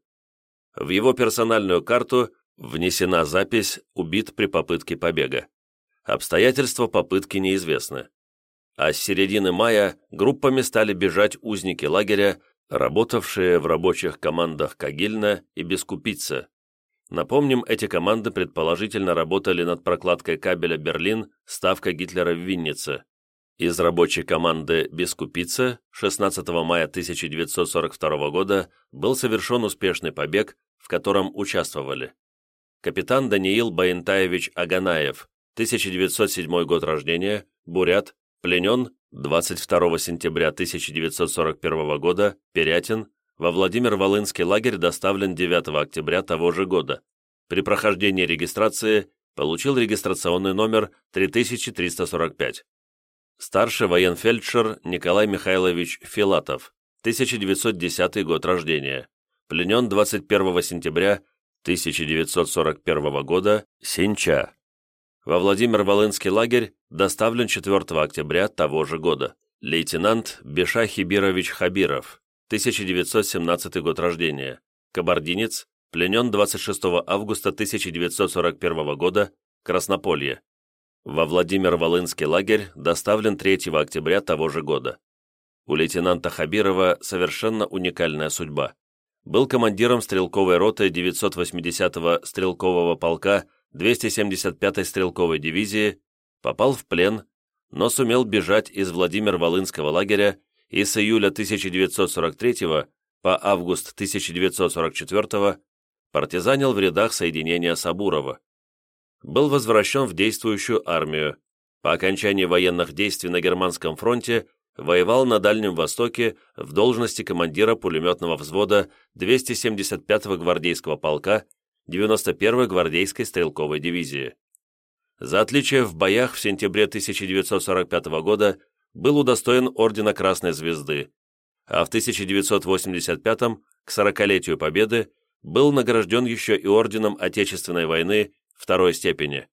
В его персональную карту Внесена запись «Убит при попытке побега». Обстоятельства попытки неизвестны. А с середины мая группами стали бежать узники лагеря, работавшие в рабочих командах Кагильна и Бескупица. Напомним, эти команды предположительно работали над прокладкой кабеля Берлин, ставка Гитлера в Виннице. Из рабочей команды Бескупица 16 мая 1942 года был совершен успешный побег, в котором участвовали капитан Даниил Баентаевич Аганаев, 1907 год рождения, бурят, пленен 22 сентября 1941 года, Перятин, во Владимир-Волынский лагерь доставлен 9 октября того же года. При прохождении регистрации получил регистрационный номер 3345. Старший военфельдшер Николай Михайлович Филатов, 1910 год рождения, пленен 21 сентября 1941 года, Синча. Во Владимир-Волынский лагерь доставлен 4 октября того же года. Лейтенант Беша Хибирович Хабиров, 1917 год рождения, кабардинец, пленен 26 августа 1941 года, Краснополье. Во Владимир-Волынский лагерь доставлен 3 октября того же года. У лейтенанта Хабирова совершенно уникальная судьба был командиром стрелковой роты 980-го стрелкового полка 275-й стрелковой дивизии, попал в плен, но сумел бежать из Владимир-Волынского лагеря и с июля 1943 по август 1944 партизанил в рядах соединения Сабурова. Был возвращен в действующую армию. По окончании военных действий на Германском фронте воевал на Дальнем Востоке в должности командира пулеметного взвода 275-го гвардейского полка 91-й гвардейской стрелковой дивизии. За отличие в боях в сентябре 1945 года был удостоен Ордена Красной Звезды, а в 1985 к 40-летию Победы, был награжден еще и Орденом Отечественной войны второй степени.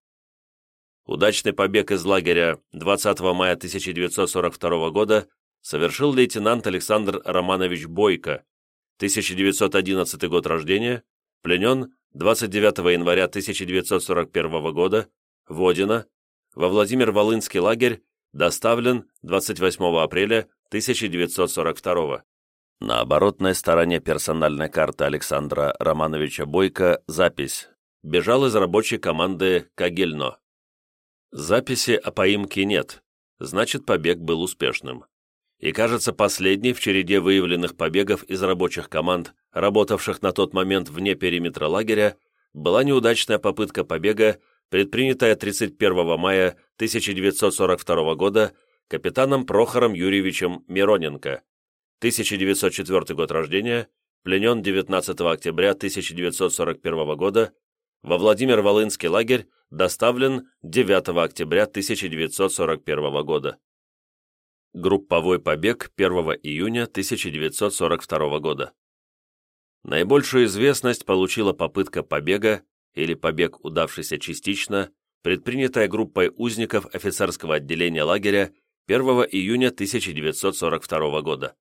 Удачный побег из лагеря 20 мая 1942 года совершил лейтенант Александр Романович Бойко, 1911 год рождения, пленен 29 января 1941 года, Водина, во Владимир-Волынский лагерь, доставлен 28 апреля 1942 На оборотной стороне персональной карты Александра Романовича Бойко запись. «Бежал из рабочей команды Кагельно». Записи о поимке нет, значит побег был успешным. И кажется, последний в череде выявленных побегов из рабочих команд, работавших на тот момент вне периметра лагеря, была неудачная попытка побега, предпринятая 31 мая 1942 года капитаном Прохором Юрьевичем Мироненко, 1904 год рождения, пленен 19 октября 1941 года, во Владимир-Волынский лагерь доставлен 9 октября 1941 года. Групповой побег 1 июня 1942 года. Наибольшую известность получила попытка побега или побег, удавшийся частично, предпринятая группой узников офицерского отделения лагеря 1 июня 1942 года.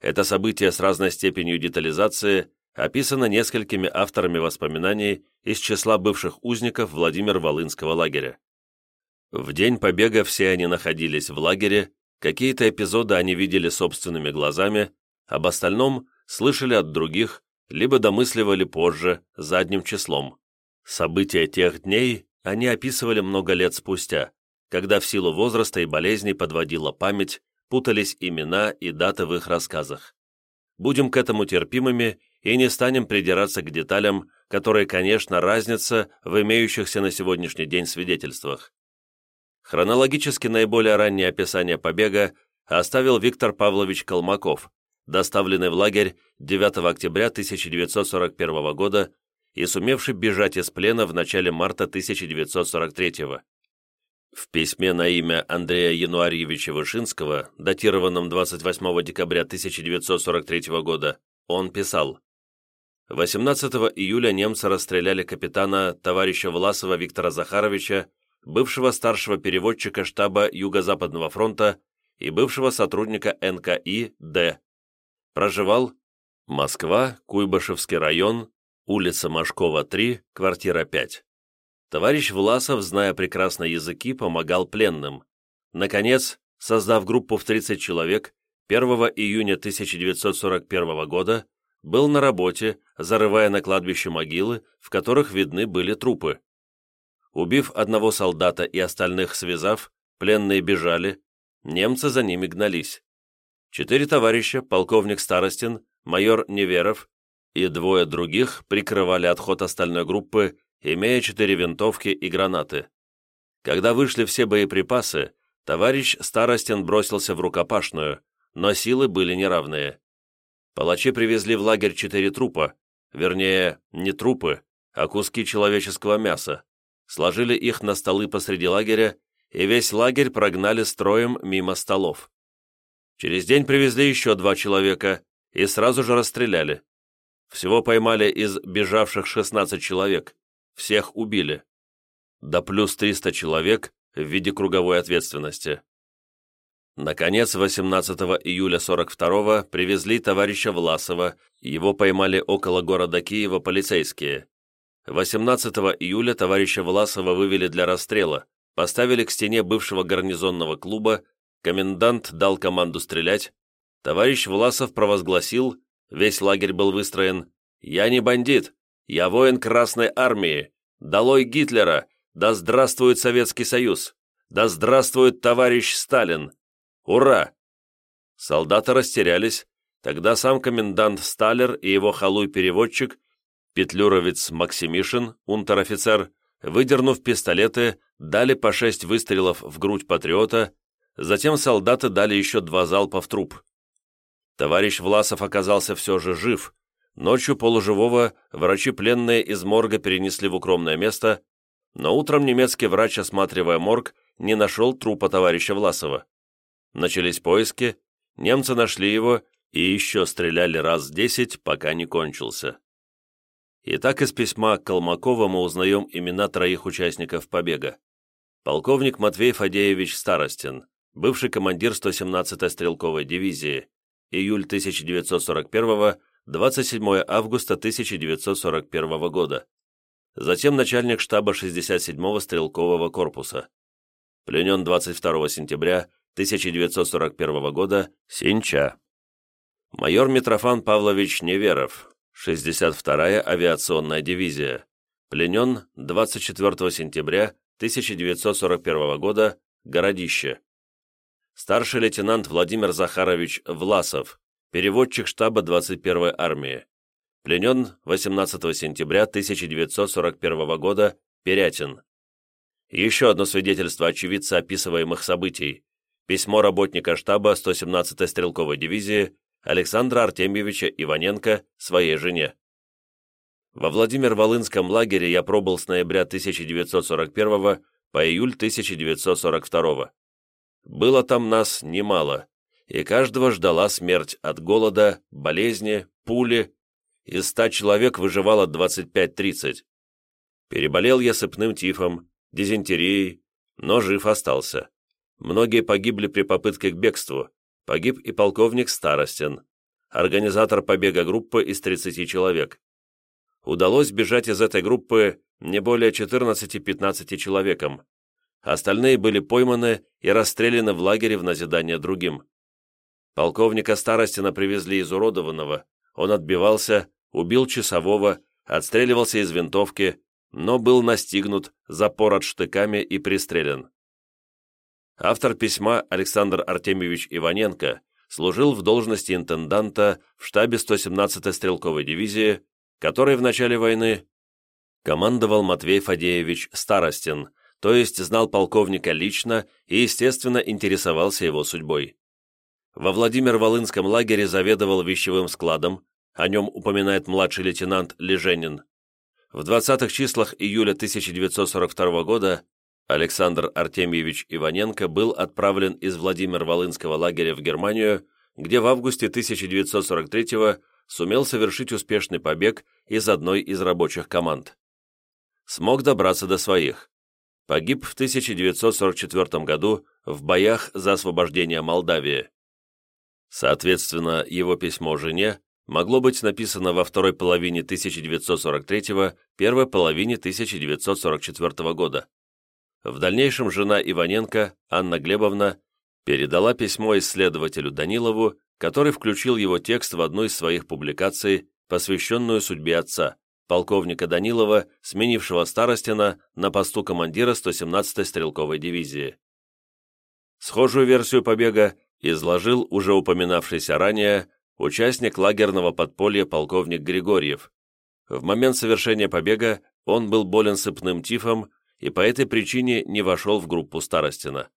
Это событие с разной степенью детализации описано несколькими авторами воспоминаний из числа бывших узников Владимир-Волынского лагеря. В день побега все они находились в лагере, какие-то эпизоды они видели собственными глазами, об остальном слышали от других, либо домысливали позже, задним числом. События тех дней они описывали много лет спустя, когда в силу возраста и болезней подводила память, путались имена и даты в их рассказах. Будем к этому терпимыми и не станем придираться к деталям, которые, конечно, разнятся в имеющихся на сегодняшний день свидетельствах. Хронологически наиболее раннее описание побега оставил Виктор Павлович Колмаков, доставленный в лагерь 9 октября 1941 года и сумевший бежать из плена в начале марта 1943 года. В письме на имя Андрея Януарьевича Вышинского, датированном 28 декабря 1943 года, он писал 18 июля немцы расстреляли капитана товарища Власова Виктора Захаровича, бывшего старшего переводчика штаба Юго-Западного фронта и бывшего сотрудника НКИ Д. Проживал Москва, Куйбышевский район, улица Машкова, 3, квартира 5. Товарищ Власов, зная прекрасно языки, помогал пленным. Наконец, создав группу в 30 человек, 1 июня 1941 года был на работе, зарывая на кладбище могилы, в которых видны были трупы. Убив одного солдата и остальных связав, пленные бежали, немцы за ними гнались. Четыре товарища, полковник Старостин, майор Неверов и двое других прикрывали отход остальной группы имея четыре винтовки и гранаты. Когда вышли все боеприпасы, товарищ Старостин бросился в рукопашную, но силы были неравные. Палачи привезли в лагерь четыре трупа, вернее, не трупы, а куски человеческого мяса, сложили их на столы посреди лагеря, и весь лагерь прогнали строем мимо столов. Через день привезли еще два человека и сразу же расстреляли. Всего поймали из бежавших 16 человек, всех убили. Да плюс 300 человек в виде круговой ответственности. Наконец, 18 июля 42-го привезли товарища Власова, его поймали около города Киева полицейские. 18 июля товарища Власова вывели для расстрела, поставили к стене бывшего гарнизонного клуба, комендант дал команду стрелять, товарищ Власов провозгласил, весь лагерь был выстроен, «Я не бандит, я воин Красной Армии! Долой Гитлера! Да здравствует Советский Союз! Да здравствует товарищ Сталин! Ура!» Солдаты растерялись, тогда сам комендант Сталер и его халуй-переводчик, петлюровец Максимишин, унтер-офицер, выдернув пистолеты, дали по шесть выстрелов в грудь патриота, затем солдаты дали еще два залпа в труп. Товарищ Власов оказался все же жив, Ночью полуживого врачи пленные из морга перенесли в укромное место, но утром немецкий врач, осматривая морг, не нашел трупа товарища Власова. Начались поиски, немцы нашли его и еще стреляли раз десять, пока не кончился. Итак, из письма Колмакова мы узнаем имена троих участников побега. Полковник Матвей Фадеевич Старостин, бывший командир 117-й стрелковой дивизии, июль 1941 27 августа 1941 года. Затем начальник штаба 67-го стрелкового корпуса. Пленен 22 сентября 1941 года, Синча. Майор Митрофан Павлович Неверов, 62-я авиационная дивизия. Пленен 24 сентября 1941 года, Городище. Старший лейтенант Владимир Захарович Власов, переводчик штаба 21-й армии. Пленен 18 сентября 1941 года, Перятин. Еще одно свидетельство очевидца описываемых событий. Письмо работника штаба 117-й стрелковой дивизии Александра Артемьевича Иваненко своей жене. Во Владимир-Волынском лагере я пробыл с ноября 1941 по июль 1942. Было там нас немало, и каждого ждала смерть от голода, болезни, пули. Из ста человек выживало 25-30. Переболел я сыпным тифом, дизентерией, но жив остался. Многие погибли при попытке к бегству, Погиб и полковник Старостин, организатор побега группы из 30 человек. Удалось бежать из этой группы не более 14-15 человекам. Остальные были пойманы и расстреляны в лагере в назидание другим. Полковника Старостина привезли изуродованного, он отбивался, убил часового, отстреливался из винтовки, но был настигнут, запорот штыками и пристрелен. Автор письма Александр Артемьевич Иваненко служил в должности интенданта в штабе 117-й стрелковой дивизии, которой в начале войны командовал Матвей Фадеевич Старостин, то есть знал полковника лично и, естественно, интересовался его судьбой. Во Владимир-Волынском лагере заведовал вещевым складом, о нем упоминает младший лейтенант Леженин. В 20-х числах июля 1942 года Александр Артемьевич Иваненко был отправлен из Владимир-Волынского лагеря в Германию, где в августе 1943 сумел совершить успешный побег из одной из рабочих команд. Смог добраться до своих. Погиб в 1944 году в боях за освобождение Молдавии. Соответственно, его письмо жене могло быть написано во второй половине 1943 первой половине 1944 года. В дальнейшем жена Иваненко, Анна Глебовна, передала письмо исследователю Данилову, который включил его текст в одну из своих публикаций, посвященную судьбе отца, полковника Данилова, сменившего Старостина на посту командира 117-й стрелковой дивизии. Схожую версию побега изложил уже упоминавшийся ранее участник лагерного подполья полковник Григорьев. В момент совершения побега он был болен сыпным тифом и по этой причине не вошел в группу Старостина.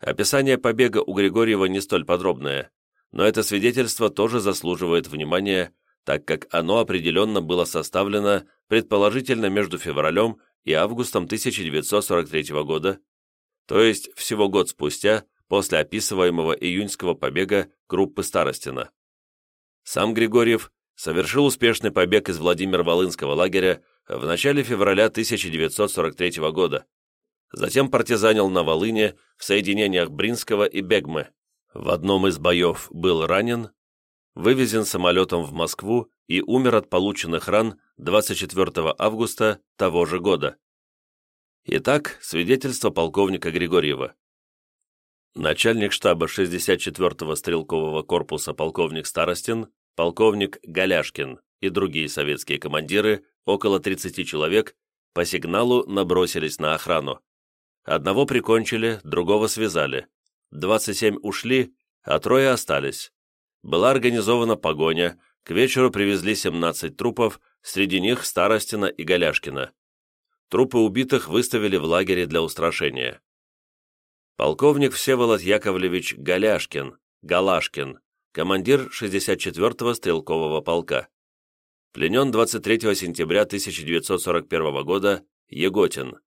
Описание побега у Григорьева не столь подробное, но это свидетельство тоже заслуживает внимания, так как оно определенно было составлено предположительно между февралем и августом 1943 года, то есть всего год спустя после описываемого июньского побега группы Старостина. Сам Григорьев совершил успешный побег из Владимир-Волынского лагеря в начале февраля 1943 года. Затем партизанил на Волыне в соединениях Бринского и Бегмы. В одном из боев был ранен, вывезен самолетом в Москву и умер от полученных ран 24 августа того же года. Итак, свидетельство полковника Григорьева. Начальник штаба 64-го стрелкового корпуса полковник Старостин, полковник Голяшкин и другие советские командиры около 30 человек, по сигналу набросились на охрану. Одного прикончили, другого связали. 27 ушли, а трое остались. Была организована погоня, к вечеру привезли 17 трупов, среди них Старостина и Голяшкина. Трупы убитых выставили в лагере для устрашения. Полковник Всеволод Яковлевич Голяшкин, Галашкин, командир 64-го стрелкового полка. Пленен 23 сентября 1941 года, Еготин.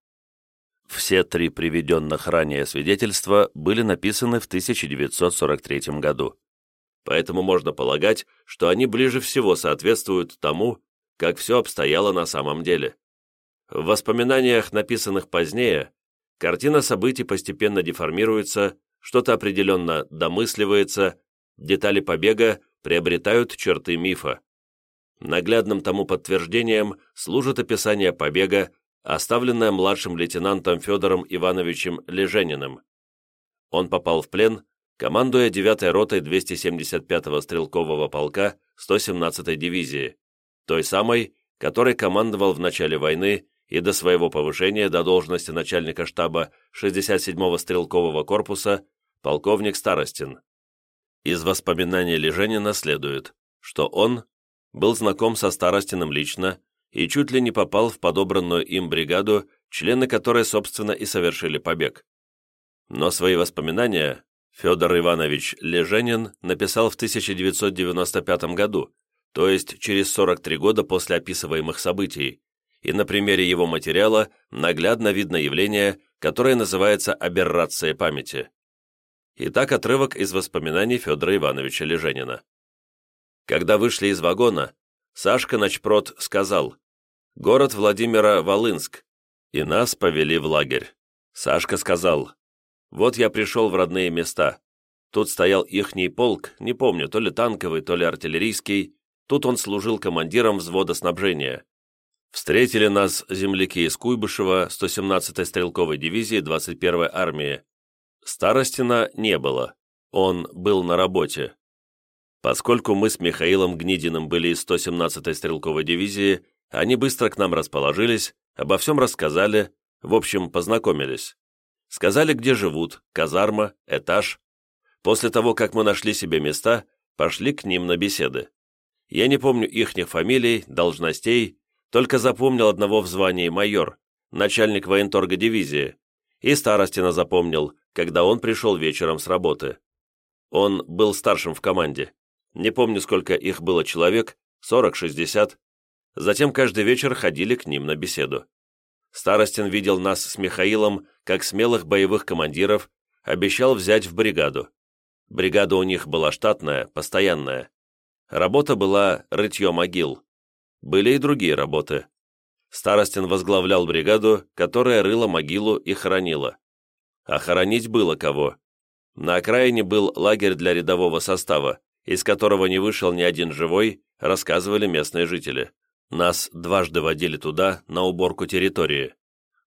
Все три приведенных ранее свидетельства были написаны в 1943 году. Поэтому можно полагать, что они ближе всего соответствуют тому, как все обстояло на самом деле. В воспоминаниях, написанных позднее, картина событий постепенно деформируется, что-то определенно домысливается, детали побега приобретают черты мифа. Наглядным тому подтверждением служит описание побега, оставленное младшим лейтенантом Федором Ивановичем Лежениным. Он попал в плен, командуя 9-й ротой 275-го стрелкового полка 117-й дивизии, той самой, которой командовал в начале войны и до своего повышения до должности начальника штаба 67-го стрелкового корпуса полковник Старостин. Из воспоминаний Леженина следует, что он был знаком со Старостиным лично и чуть ли не попал в подобранную им бригаду, члены которой, собственно, и совершили побег. Но свои воспоминания Федор Иванович Леженин написал в 1995 году, то есть через 43 года после описываемых событий, и на примере его материала наглядно видно явление, которое называется аберрацией памяти. Итак, отрывок из воспоминаний Федора Ивановича Леженина. Когда вышли из вагона, Сашка Ночпрот сказал «Город Владимира Волынск», и нас повели в лагерь. Сашка сказал «Вот я пришел в родные места. Тут стоял ихний полк, не помню, то ли танковый, то ли артиллерийский. Тут он служил командиром взвода снабжения. Встретили нас земляки из Куйбышева 117-й стрелковой дивизии 21-й армии. Старостина не было, он был на работе. Поскольку мы с Михаилом Гнидиным были из 117-й стрелковой дивизии, они быстро к нам расположились, обо всем рассказали, в общем, познакомились. Сказали, где живут, казарма, этаж. После того, как мы нашли себе места, пошли к ним на беседы. Я не помню ихних фамилий, должностей, только запомнил одного в звании майор, начальник военторга дивизии, и Старостина запомнил, когда он пришел вечером с работы. Он был старшим в команде. Не помню, сколько их было человек, 40-60. Затем каждый вечер ходили к ним на беседу. Старостин видел нас с Михаилом как смелых боевых командиров, обещал взять в бригаду. Бригада у них была штатная, постоянная. Работа была рытье могил. Были и другие работы. Старостин возглавлял бригаду, которая рыла могилу и хоронила. А хоронить было кого. На окраине был лагерь для рядового состава, из которого не вышел ни один живой, рассказывали местные жители. Нас дважды водили туда, на уборку территории.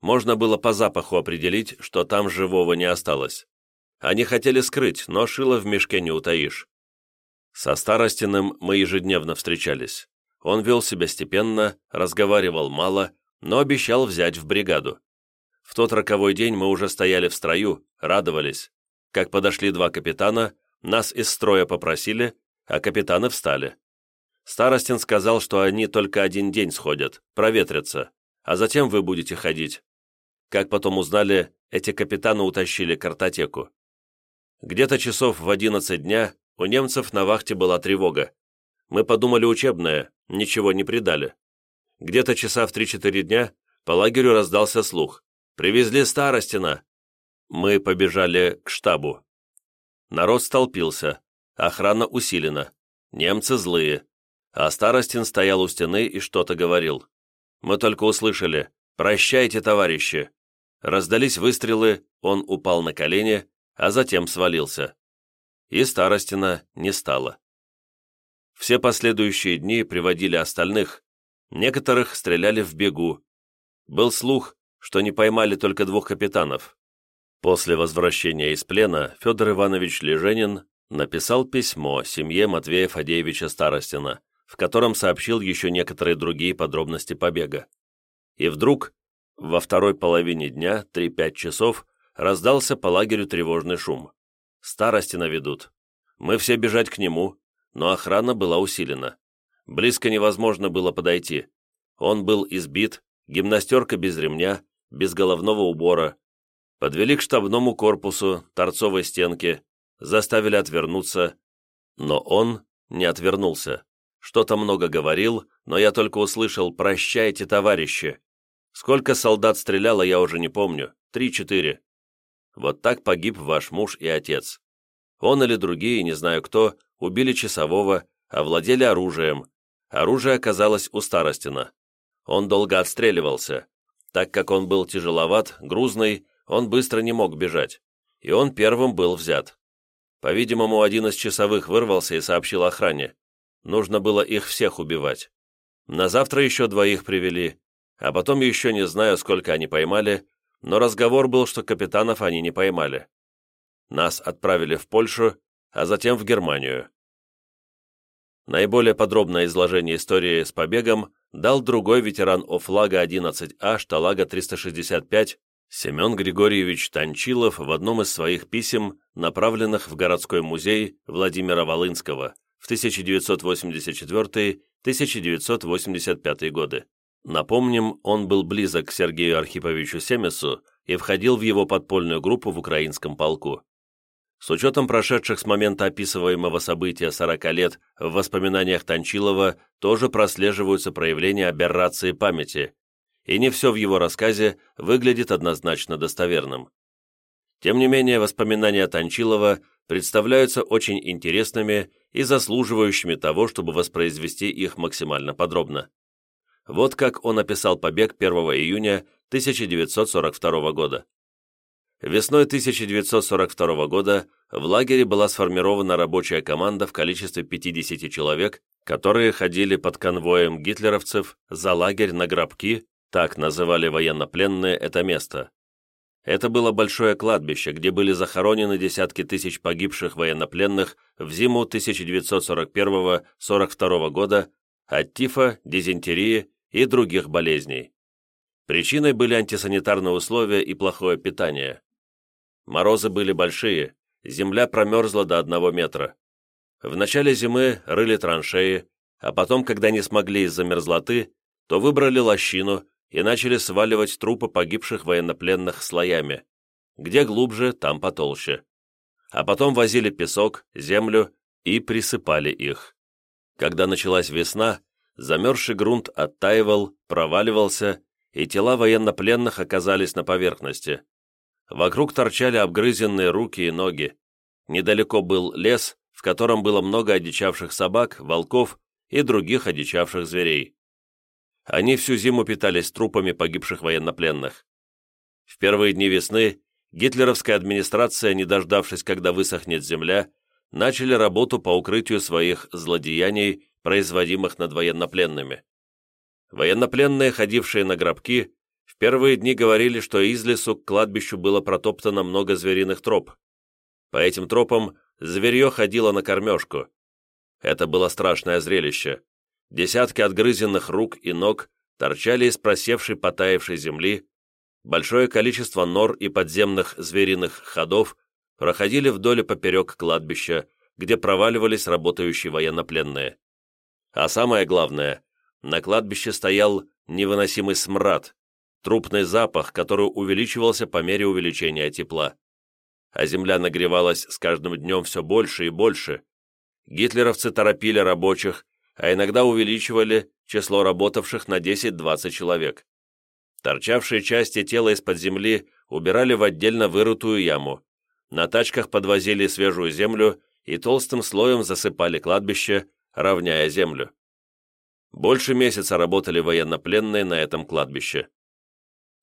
Можно было по запаху определить, что там живого не осталось. Они хотели скрыть, но шило в мешке не утаишь. Со Старостиным мы ежедневно встречались. Он вел себя степенно, разговаривал мало, но обещал взять в бригаду. В тот роковой день мы уже стояли в строю, радовались. Как подошли два капитана, нас из строя попросили, а капитаны встали. Старостин сказал, что они только один день сходят, проветрятся, а затем вы будете ходить. Как потом узнали, эти капитаны утащили картотеку. Где-то часов в одиннадцать дня у немцев на вахте была тревога. Мы подумали учебное, ничего не придали. Где-то часа в три-четыре дня по лагерю раздался слух. «Привезли Старостина!» Мы побежали к штабу. Народ столпился, охрана усилена, немцы злые, а Старостин стоял у стены и что-то говорил. Мы только услышали «Прощайте, товарищи!» Раздались выстрелы, он упал на колени, а затем свалился. И Старостина не стало. Все последующие дни приводили остальных, некоторых стреляли в бегу. Был слух, что не поймали только двух капитанов. После возвращения из плена Федор Иванович Леженин написал письмо семье Матвея Фадеевича Старостина, в котором сообщил еще некоторые другие подробности побега. И вдруг, во второй половине дня, 3-5 часов, раздался по лагерю тревожный шум. Старостина ведут. Мы все бежать к нему, но охрана была усилена. Близко невозможно было подойти. Он был избит, гимнастерка без ремня, без головного убора. Подвели к штабному корпусу, торцовой стенке, заставили отвернуться. Но он не отвернулся. Что-то много говорил, но я только услышал «Прощайте, товарищи». Сколько солдат стреляло, я уже не помню, три-четыре. Вот так погиб ваш муж и отец. Он или другие, не знаю кто, убили часового, овладели оружием. Оружие оказалось у Старостина. Он долго отстреливался. Так как он был тяжеловат, грузный, он быстро не мог бежать. И он первым был взят. По-видимому, один из часовых вырвался и сообщил охране. Нужно было их всех убивать. На завтра еще двоих привели, а потом еще не знаю, сколько они поймали, но разговор был, что капитанов они не поймали. Нас отправили в Польшу, а затем в Германию. Наиболее подробное изложение истории с побегом дал другой ветеран Офлага 11А Шталага 365 Семен Григорьевич Танчилов в одном из своих писем, направленных в городской музей Владимира Волынского в 1984-1985 годы. Напомним, он был близок к Сергею Архиповичу Семесу и входил в его подпольную группу в украинском полку. С учетом прошедших с момента описываемого события 40 лет в воспоминаниях Танчилова тоже прослеживаются проявления аберрации памяти, и не все в его рассказе выглядит однозначно достоверным. Тем не менее, воспоминания Танчилова представляются очень интересными и заслуживающими того, чтобы воспроизвести их максимально подробно. Вот как он описал побег 1 июня 1942 года. Весной 1942 года в лагере была сформирована рабочая команда в количестве 50 человек, которые ходили под конвоем гитлеровцев за лагерь на Гробки, так называли военнопленные это место. Это было большое кладбище, где были захоронены десятки тысяч погибших военнопленных в зиму 1941-42 года от тифа, дизентерии и других болезней. Причиной были антисанитарные условия и плохое питание. Морозы были большие, земля промерзла до одного метра. В начале зимы рыли траншеи, а потом, когда не смогли из-за мерзлоты, то выбрали лощину и начали сваливать трупы погибших военнопленных слоями. Где глубже, там потолще. А потом возили песок, землю и присыпали их. Когда началась весна, замерзший грунт оттаивал, проваливался, и тела военнопленных оказались на поверхности. Вокруг торчали обгрызенные руки и ноги. Недалеко был лес, в котором было много одичавших собак, волков и других одичавших зверей. Они всю зиму питались трупами погибших военнопленных. В первые дни весны гитлеровская администрация, не дождавшись, когда высохнет земля, начали работу по укрытию своих злодеяний, производимых над военнопленными. Военнопленные, ходившие на гробки, в первые дни говорили, что из лесу к кладбищу было протоптано много звериных троп. По этим тропам зверье ходило на кормежку. Это было страшное зрелище. Десятки отгрызенных рук и ног торчали из просевшей потаявшей земли, большое количество нор и подземных звериных ходов проходили вдоль и поперек кладбища, где проваливались работающие военнопленные. А самое главное, на кладбище стоял невыносимый смрад, трупный запах, который увеличивался по мере увеличения тепла. А земля нагревалась с каждым днем все больше и больше. Гитлеровцы торопили рабочих, а иногда увеличивали число работавших на 10-20 человек. Торчавшие части тела из-под земли убирали в отдельно вырытую яму. На тачках подвозили свежую землю и толстым слоем засыпали кладбище, равняя землю. Больше месяца работали военнопленные на этом кладбище.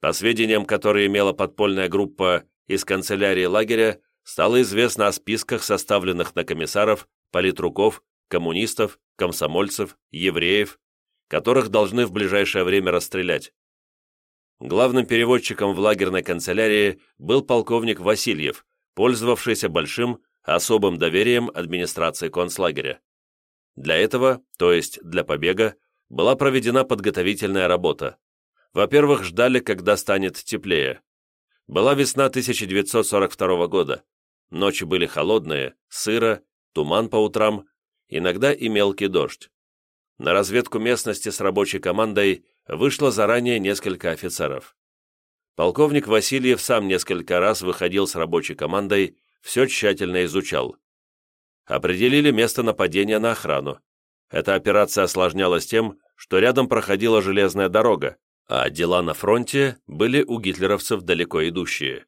По сведениям, которые имела подпольная группа из канцелярии лагеря, стало известно о списках, составленных на комиссаров, политруков, коммунистов, комсомольцев, евреев, которых должны в ближайшее время расстрелять. Главным переводчиком в лагерной канцелярии был полковник Васильев, пользовавшийся большим, особым доверием администрации концлагеря. Для этого, то есть для побега, была проведена подготовительная работа. Во-первых, ждали, когда станет теплее. Была весна 1942 года. Ночи были холодные, сыро, туман по утрам, иногда и мелкий дождь. На разведку местности с рабочей командой вышло заранее несколько офицеров. Полковник Васильев сам несколько раз выходил с рабочей командой, все тщательно изучал. Определили место нападения на охрану. Эта операция осложнялась тем, что рядом проходила железная дорога, А дела на фронте были у гитлеровцев далеко идущие.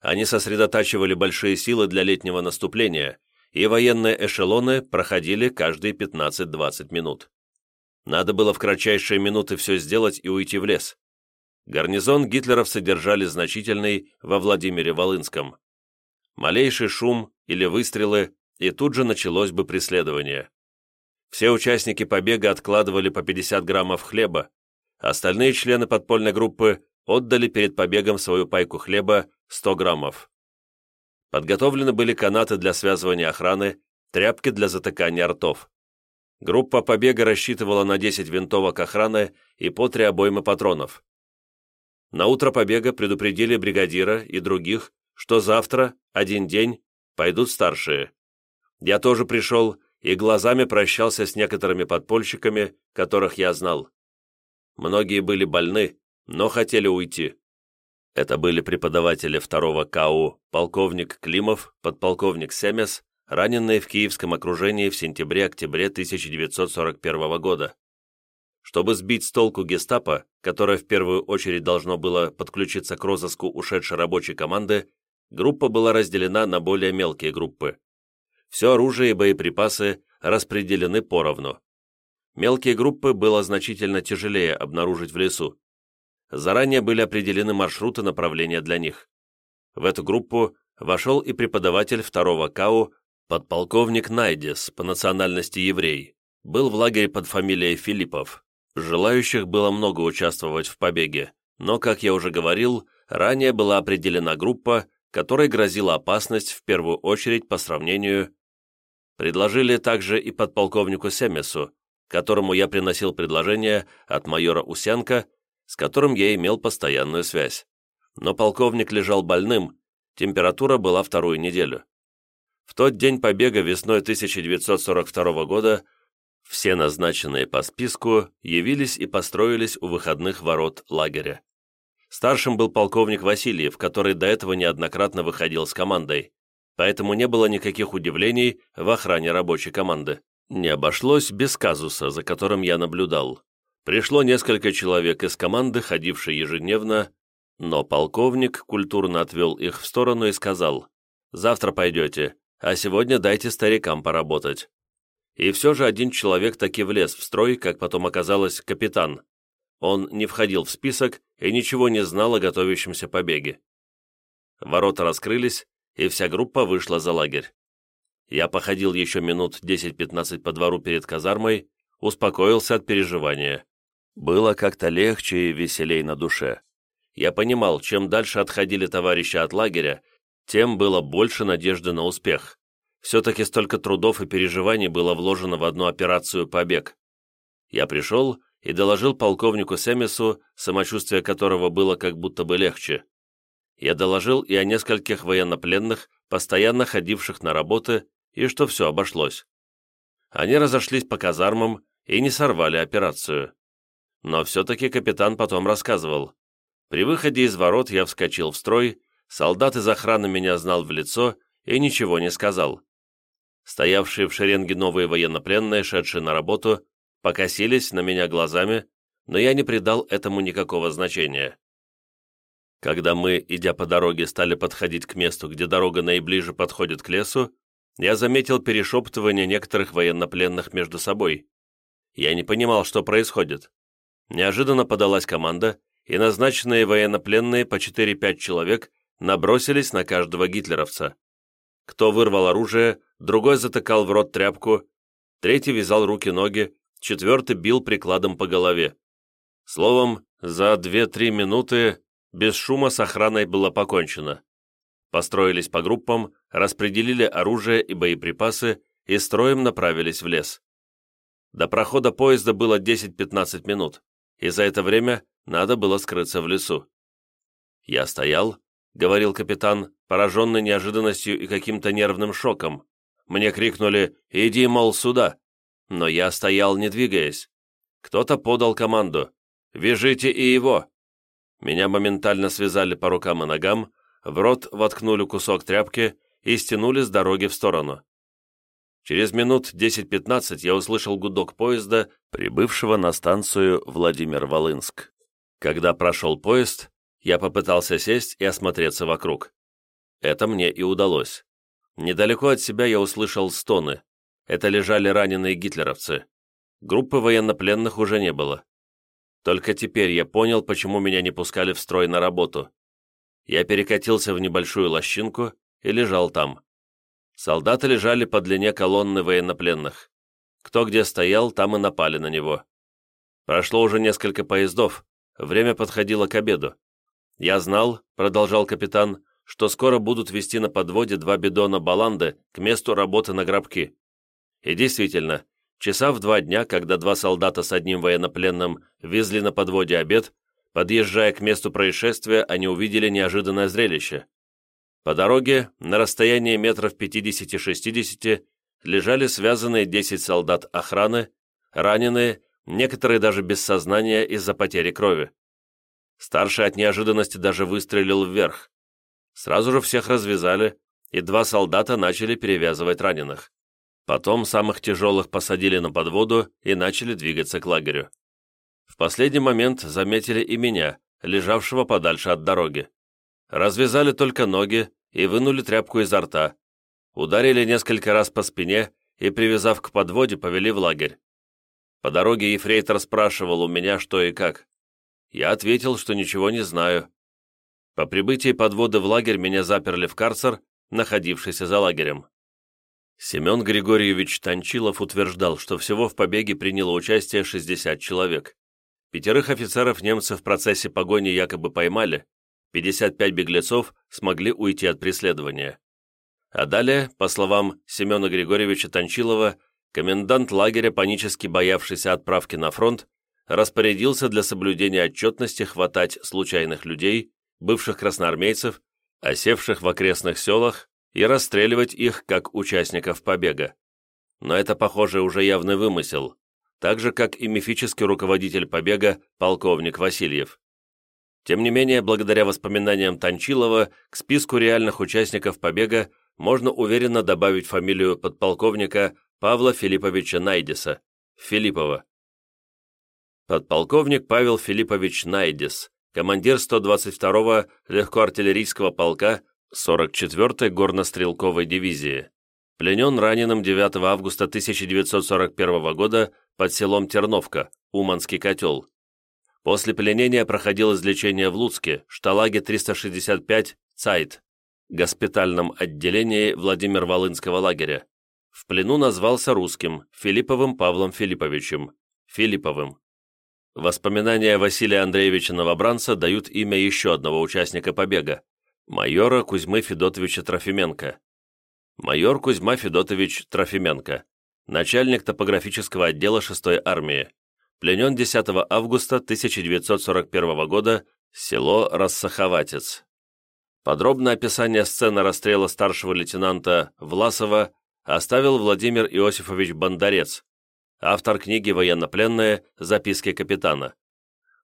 Они сосредотачивали большие силы для летнего наступления, и военные эшелоны проходили каждые 15-20 минут. Надо было в кратчайшие минуты все сделать и уйти в лес. Гарнизон гитлеровцы держали значительный во Владимире-Волынском. Малейший шум или выстрелы, и тут же началось бы преследование. Все участники побега откладывали по 50 граммов хлеба, остальные члены подпольной группы отдали перед побегом свою пайку хлеба 100 граммов. Подготовлены были канаты для связывания охраны, тряпки для затыкания ртов. Группа побега рассчитывала на 10 винтовок охраны и по три обоймы патронов. На утро побега предупредили бригадира и других, что завтра, один день, пойдут старшие. Я тоже пришел и глазами прощался с некоторыми подпольщиками, которых я знал. Многие были больны, но хотели уйти. Это были преподаватели второго КАУ полковник Климов, подполковник Семес, раненые в киевском окружении в сентябре-октябре 1941 года. Чтобы сбить с толку гестапо, которое в первую очередь должно было подключиться к розыску ушедшей рабочей команды, группа была разделена на более мелкие группы. Все оружие и боеприпасы распределены поровну. Мелкие группы было значительно тяжелее обнаружить в лесу. Заранее были определены маршруты направления для них. В эту группу вошел и преподаватель второго КАУ Подполковник Найдес, по национальности еврей, был в лагере под фамилией Филиппов. Желающих было много участвовать в побеге, но, как я уже говорил, ранее была определена группа, которой грозила опасность в первую очередь по сравнению... Предложили также и подполковнику Семесу, которому я приносил предложение от майора Усянка, с которым я имел постоянную связь. Но полковник лежал больным, температура была вторую неделю. В тот день побега весной 1942 года все назначенные по списку явились и построились у выходных ворот лагеря. Старшим был полковник Васильев, который до этого неоднократно выходил с командой, поэтому не было никаких удивлений в охране рабочей команды. Не обошлось без казуса, за которым я наблюдал. Пришло несколько человек из команды, ходившей ежедневно, но полковник культурно отвел их в сторону и сказал, «Завтра пойдете, а сегодня дайте старикам поработать». И все же один человек таки влез в строй, как потом оказалось, капитан. Он не входил в список и ничего не знал о готовящемся побеге. Ворота раскрылись, и вся группа вышла за лагерь. Я походил еще минут 10-15 по двору перед казармой, успокоился от переживания. Было как-то легче и веселей на душе. Я понимал, чем дальше отходили товарищи от лагеря, тем было больше надежды на успех. Все-таки столько трудов и переживаний было вложено в одну операцию «Побег». Я пришел и доложил полковнику Семису, самочувствие которого было как будто бы легче. Я доложил и о нескольких военнопленных, постоянно ходивших на работы, и что все обошлось. Они разошлись по казармам и не сорвали операцию. Но все-таки капитан потом рассказывал. При выходе из ворот я вскочил в строй, солдат из охраны меня знал в лицо и ничего не сказал. Стоявшие в шеренге новые военнопленные, шедшие на работу, покосились на меня глазами, но я не придал этому никакого значения. Когда мы, идя по дороге, стали подходить к месту, где дорога наиближе подходит к лесу, я заметил перешептывание некоторых военнопленных между собой. Я не понимал, что происходит. Неожиданно подалась команда, и назначенные военнопленные по 4-5 человек набросились на каждого гитлеровца. Кто вырвал оружие, другой затыкал в рот тряпку, третий вязал руки-ноги, четвертый бил прикладом по голове. Словом, за 2-3 минуты без шума с охраной было покончено. Построились по группам, распределили оружие и боеприпасы и строем направились в лес. До прохода поезда было 10-15 минут, и за это время надо было скрыться в лесу. Я стоял, — говорил капитан, пораженный неожиданностью и каким-то нервным шоком. Мне крикнули «Иди, мол, сюда!» Но я стоял, не двигаясь. Кто-то подал команду «Вяжите и его!» Меня моментально связали по рукам и ногам, в рот воткнули кусок тряпки и стянули с дороги в сторону. Через минут 10-15 я услышал гудок поезда, прибывшего на станцию Владимир-Волынск. Когда прошел поезд, я попытался сесть и осмотреться вокруг. Это мне и удалось. Недалеко от себя я услышал стоны. Это лежали раненые гитлеровцы. Группы военнопленных уже не было. Только теперь я понял, почему меня не пускали в строй на работу. Я перекатился в небольшую лощинку и лежал там. Солдаты лежали по длине колонны военнопленных. Кто где стоял, там и напали на него. Прошло уже несколько поездов, время подходило к обеду. Я знал, продолжал капитан, что скоро будут вести на подводе два бидона баланды к месту работы на гробки. И действительно, часа в два дня, когда два солдата с одним военнопленным везли на подводе обед, подъезжая к месту происшествия, они увидели неожиданное зрелище. По дороге, на расстоянии метров 50-60, лежали связанные 10 солдат охраны, раненые, некоторые даже без сознания из-за потери крови. Старший от неожиданности даже выстрелил вверх. Сразу же всех развязали, и два солдата начали перевязывать раненых. Потом самых тяжелых посадили на подводу и начали двигаться к лагерю. В последний момент заметили и меня, лежавшего подальше от дороги. Развязали только ноги и вынули тряпку изо рта. Ударили несколько раз по спине и, привязав к подводе, повели в лагерь. По дороге ефрейтор спрашивал у меня, что и как. Я ответил, что ничего не знаю. По прибытии подводы в лагерь меня заперли в карцер, находившийся за лагерем. Семен Григорьевич Танчилов утверждал, что всего в побеге приняло участие 60 человек. Пятерых офицеров немцы в процессе погони якобы поймали, 55 беглецов смогли уйти от преследования. А далее, по словам Семена Григорьевича Танчилова, комендант лагеря, панически боявшийся отправки на фронт, распорядился для соблюдения отчетности хватать случайных людей, бывших красноармейцев, осевших в окрестных селах, и расстреливать их как участников побега. Но это, похоже, уже явный вымысел, так же, как и мифический руководитель побега, полковник Васильев. Тем не менее, благодаря воспоминаниям Танчилова, к списку реальных участников побега можно уверенно добавить фамилию подполковника Павла Филипповича Найдеса, Филиппова. Подполковник Павел Филиппович Найдес, командир 122-го легкоартиллерийского полка 44-й горнострелковой дивизии. Пленен раненым 9 августа 1941 года под селом Терновка, Уманский котел. После пленения проходил излечение в Луцке, шталаге 365 «Цайт», госпитальном отделении Владимир-Волынского лагеря. В плену назвался русским, Филипповым Павлом Филипповичем, Филипповым. Воспоминания Василия Андреевича Новобранца дают имя еще одного участника побега, майора Кузьмы Федотовича Трофименко. Майор Кузьма Федотович Трофименко, начальник топографического отдела 6-й армии, пленен 10 августа 1941 года, село Рассаховатец. Подробное описание сцены расстрела старшего лейтенанта Власова оставил Владимир Иосифович Бондарец, автор книги «Военнопленные. Записки капитана».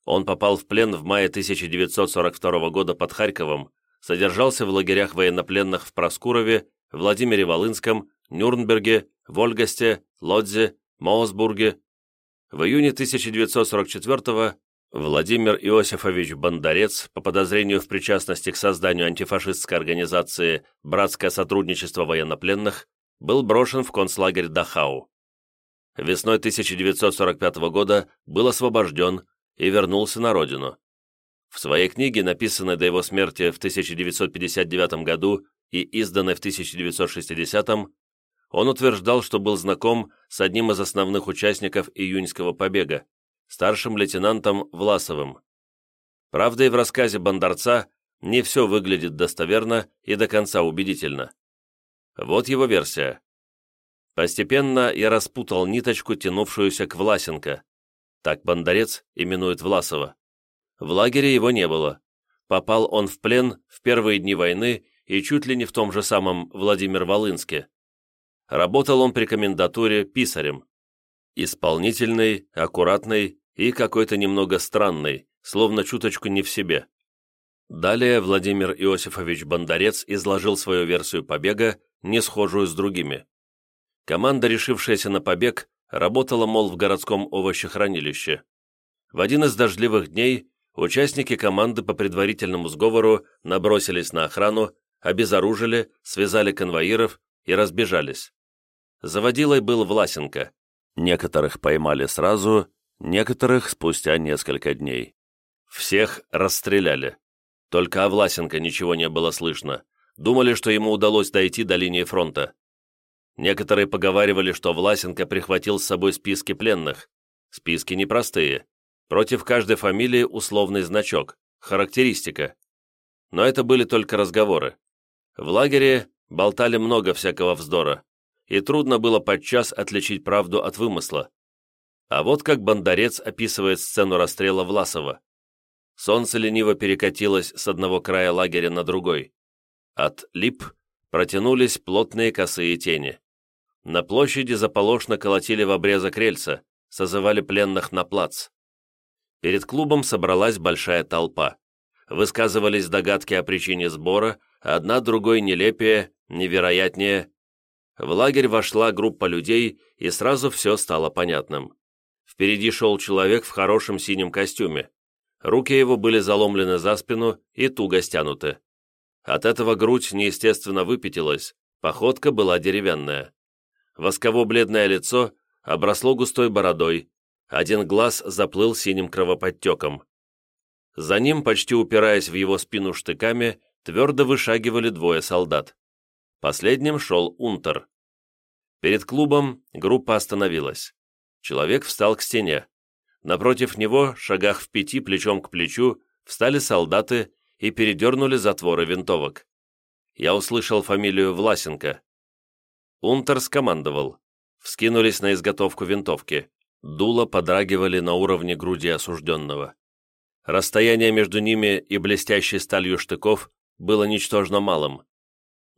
Он попал в плен в мае 1942 года под Харьковом, содержался в лагерях военнопленных в Проскурове, Владимире Волынском, Нюрнберге, Вольгасте, Лодзе, Моусбурге. В июне 1944 Владимир Иосифович Бондарец по подозрению в причастности к созданию антифашистской организации «Братское сотрудничество военнопленных» был брошен в концлагерь Дахау весной 1945 года был освобожден и вернулся на родину. В своей книге, написанной до его смерти в 1959 году и изданной в 1960, он утверждал, что был знаком с одним из основных участников июньского побега, старшим лейтенантом Власовым. Правда, и в рассказе Бондарца не все выглядит достоверно и до конца убедительно. Вот его версия. Постепенно я распутал ниточку, тянувшуюся к Власенко. Так Бондарец именует Власова. В лагере его не было. Попал он в плен в первые дни войны и чуть ли не в том же самом Владимир-Волынске. Работал он при комендатуре писарем. Исполнительный, аккуратный и какой-то немного странный, словно чуточку не в себе. Далее Владимир Иосифович Бондарец изложил свою версию побега, не схожую с другими. Команда, решившаяся на побег, работала, мол, в городском овощехранилище. В один из дождливых дней Участники команды по предварительному сговору набросились на охрану, обезоружили, связали конвоиров и разбежались. Заводилой был Власенко. Некоторых поймали сразу, некоторых спустя несколько дней. Всех расстреляли. Только о Власенко ничего не было слышно. Думали, что ему удалось дойти до линии фронта. Некоторые поговаривали, что Власенко прихватил с собой списки пленных. Списки непростые. Против каждой фамилии условный значок, характеристика. Но это были только разговоры. В лагере болтали много всякого вздора, и трудно было подчас отличить правду от вымысла. А вот как Бондарец описывает сцену расстрела Власова. Солнце лениво перекатилось с одного края лагеря на другой. От лип протянулись плотные косые тени. На площади заполошно колотили в обрезок рельса, созывали пленных на плац. Перед клубом собралась большая толпа. Высказывались догадки о причине сбора, одна другой нелепее, невероятнее. В лагерь вошла группа людей, и сразу все стало понятным. Впереди шел человек в хорошем синем костюме. Руки его были заломлены за спину и туго стянуты. От этого грудь неестественно выпятилась, походка была деревянная. Восково-бледное лицо обросло густой бородой, один глаз заплыл синим кровоподтеком. За ним, почти упираясь в его спину штыками, твердо вышагивали двое солдат. Последним шел Унтер. Перед клубом группа остановилась. Человек встал к стене. Напротив него, шагах в пяти, плечом к плечу, встали солдаты и передернули затворы винтовок. Я услышал фамилию Власенко. Унтер скомандовал. Вскинулись на изготовку винтовки. Дула подрагивали на уровне груди осужденного. Расстояние между ними и блестящей сталью штыков было ничтожно малым.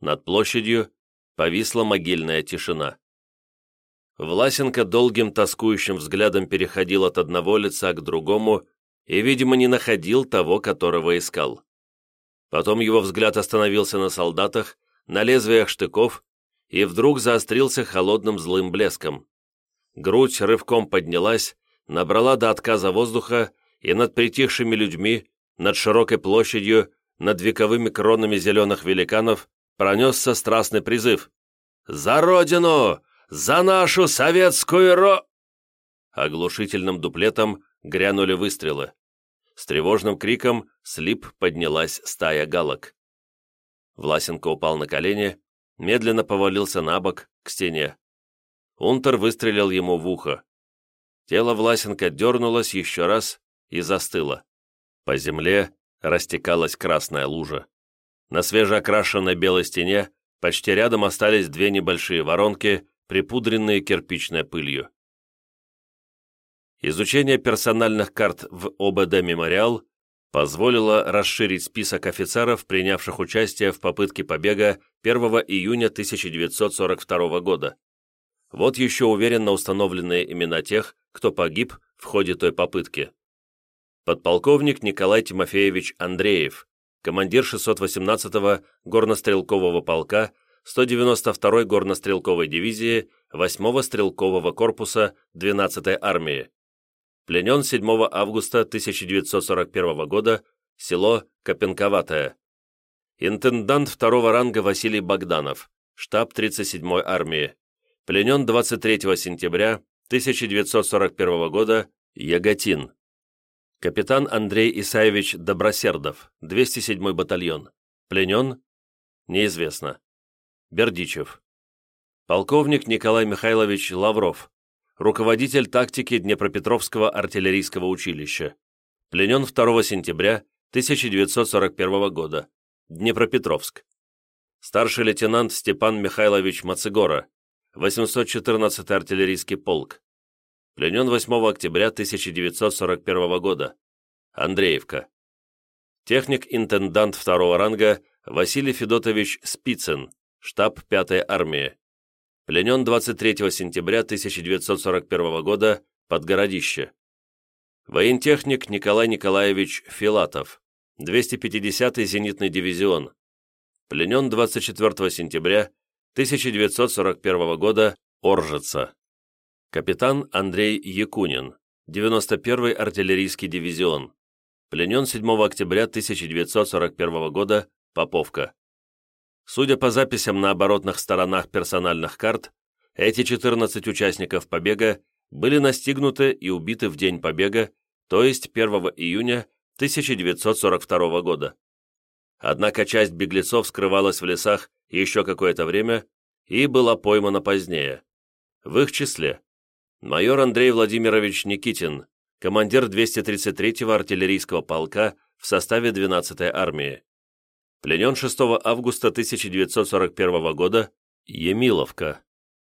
Над площадью повисла могильная тишина. Власенко долгим тоскующим взглядом переходил от одного лица к другому и, видимо, не находил того, которого искал. Потом его взгляд остановился на солдатах, на лезвиях штыков и вдруг заострился холодным злым блеском. Грудь рывком поднялась, набрала до отказа воздуха, и над притихшими людьми, над широкой площадью, над вековыми кронами зеленых великанов пронесся страстный призыв. «За Родину! За нашу советскую ро...» Оглушительным дуплетом грянули выстрелы. С тревожным криком слип поднялась стая галок. Власенко упал на колени, медленно повалился на бок, к стене. Унтер выстрелил ему в ухо. Тело Власенко дернулось еще раз и застыло. По земле растекалась красная лужа. На свежеокрашенной белой стене почти рядом остались две небольшие воронки, припудренные кирпичной пылью. Изучение персональных карт в ОБД «Мемориал» позволило расширить список офицеров, принявших участие в попытке побега 1 июня 1942 года. Вот еще уверенно установленные имена тех, кто погиб в ходе той попытки. Подполковник Николай Тимофеевич Андреев, командир 618-го горнострелкового полка 192-й горнострелковой дивизии 8-го стрелкового корпуса 12-й армии. Пленен 7 августа 1941 года, село Копенковатое. Интендант второго ранга Василий Богданов, штаб 37-й армии. Пленен 23 сентября 1941 года, Яготин. Капитан Андрей Исаевич Добросердов, 207-й батальон. Пленен? Неизвестно. Бердичев. Полковник Николай Михайлович Лавров, руководитель тактики Днепропетровского артиллерийского училища. Пленен 2 сентября 1941 года. Днепропетровск. Старший лейтенант Степан Михайлович Мацегора, 814-й артиллерийский полк. Пленен 8 октября 1941 года. Андреевка. Техник-интендант второго ранга Василий Федотович Спицын, штаб 5-й армии пленен 23 сентября 1941 года под Городище. Воентехник Николай Николаевич Филатов, 250-й зенитный дивизион, пленен 24 сентября 1941 года Оржица. Капитан Андрей Якунин, 91-й артиллерийский дивизион, пленен 7 октября 1941 года, Поповка. Судя по записям на оборотных сторонах персональных карт, эти 14 участников побега были настигнуты и убиты в день побега, то есть 1 июня 1942 года. Однако часть беглецов скрывалась в лесах еще какое-то время и была поймана позднее. В их числе майор Андрей Владимирович Никитин, командир 233-го артиллерийского полка в составе 12-й армии. Пленен 6 августа 1941 года Емиловка.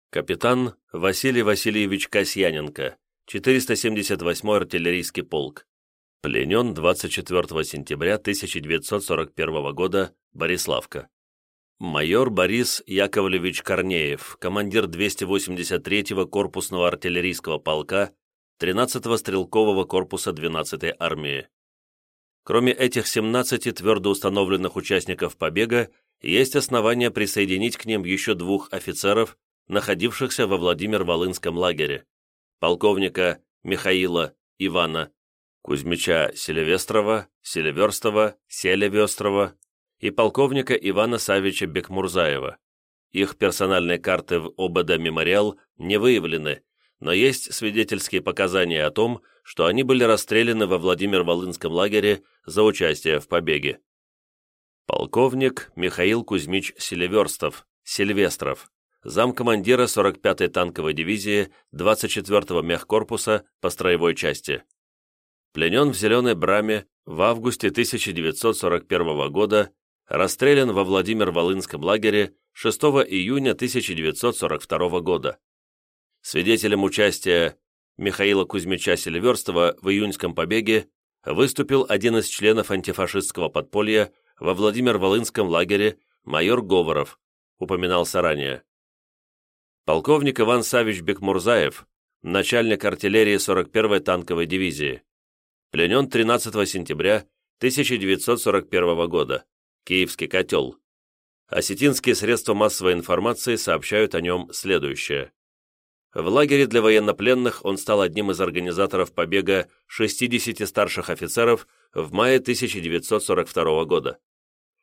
Капитан Василий Васильевич Касьяненко, 478-й артиллерийский полк. Пленен 24 сентября 1941 года Бориславка. Майор Борис Яковлевич Корнеев, командир 283-го корпусного артиллерийского полка 13-го стрелкового корпуса 12-й армии. Кроме этих 17 твердо установленных участников побега, есть основания присоединить к ним еще двух офицеров, находившихся во Владимир-Волынском лагере, полковника Михаила Ивана, Кузьмича Селивестрова, Селиверстова, Селивестрова и полковника Ивана Савича Бекмурзаева. Их персональные карты в ОБД «Мемориал» не выявлены, но есть свидетельские показания о том, что они были расстреляны во Владимир-Волынском лагере за участие в побеге. Полковник Михаил Кузьмич Селиверстов, Сильвестров, замкомандира 45-й танковой дивизии 24-го мехкорпуса по строевой части. Пленен в Зеленой Браме в августе 1941 года, расстрелян во Владимир-Волынском лагере 6 июня 1942 года. Свидетелем участия Михаила Кузьмича Селиверстова в июньском побеге выступил один из членов антифашистского подполья во Владимир-Волынском лагере майор Говоров, упоминался ранее. Полковник Иван Савич Бекмурзаев, начальник артиллерии 41-й танковой дивизии. Пленен 13 сентября 1941 года. Киевский котел. Осетинские средства массовой информации сообщают о нем следующее. В лагере для военнопленных он стал одним из организаторов побега 60 старших офицеров в мае 1942 года.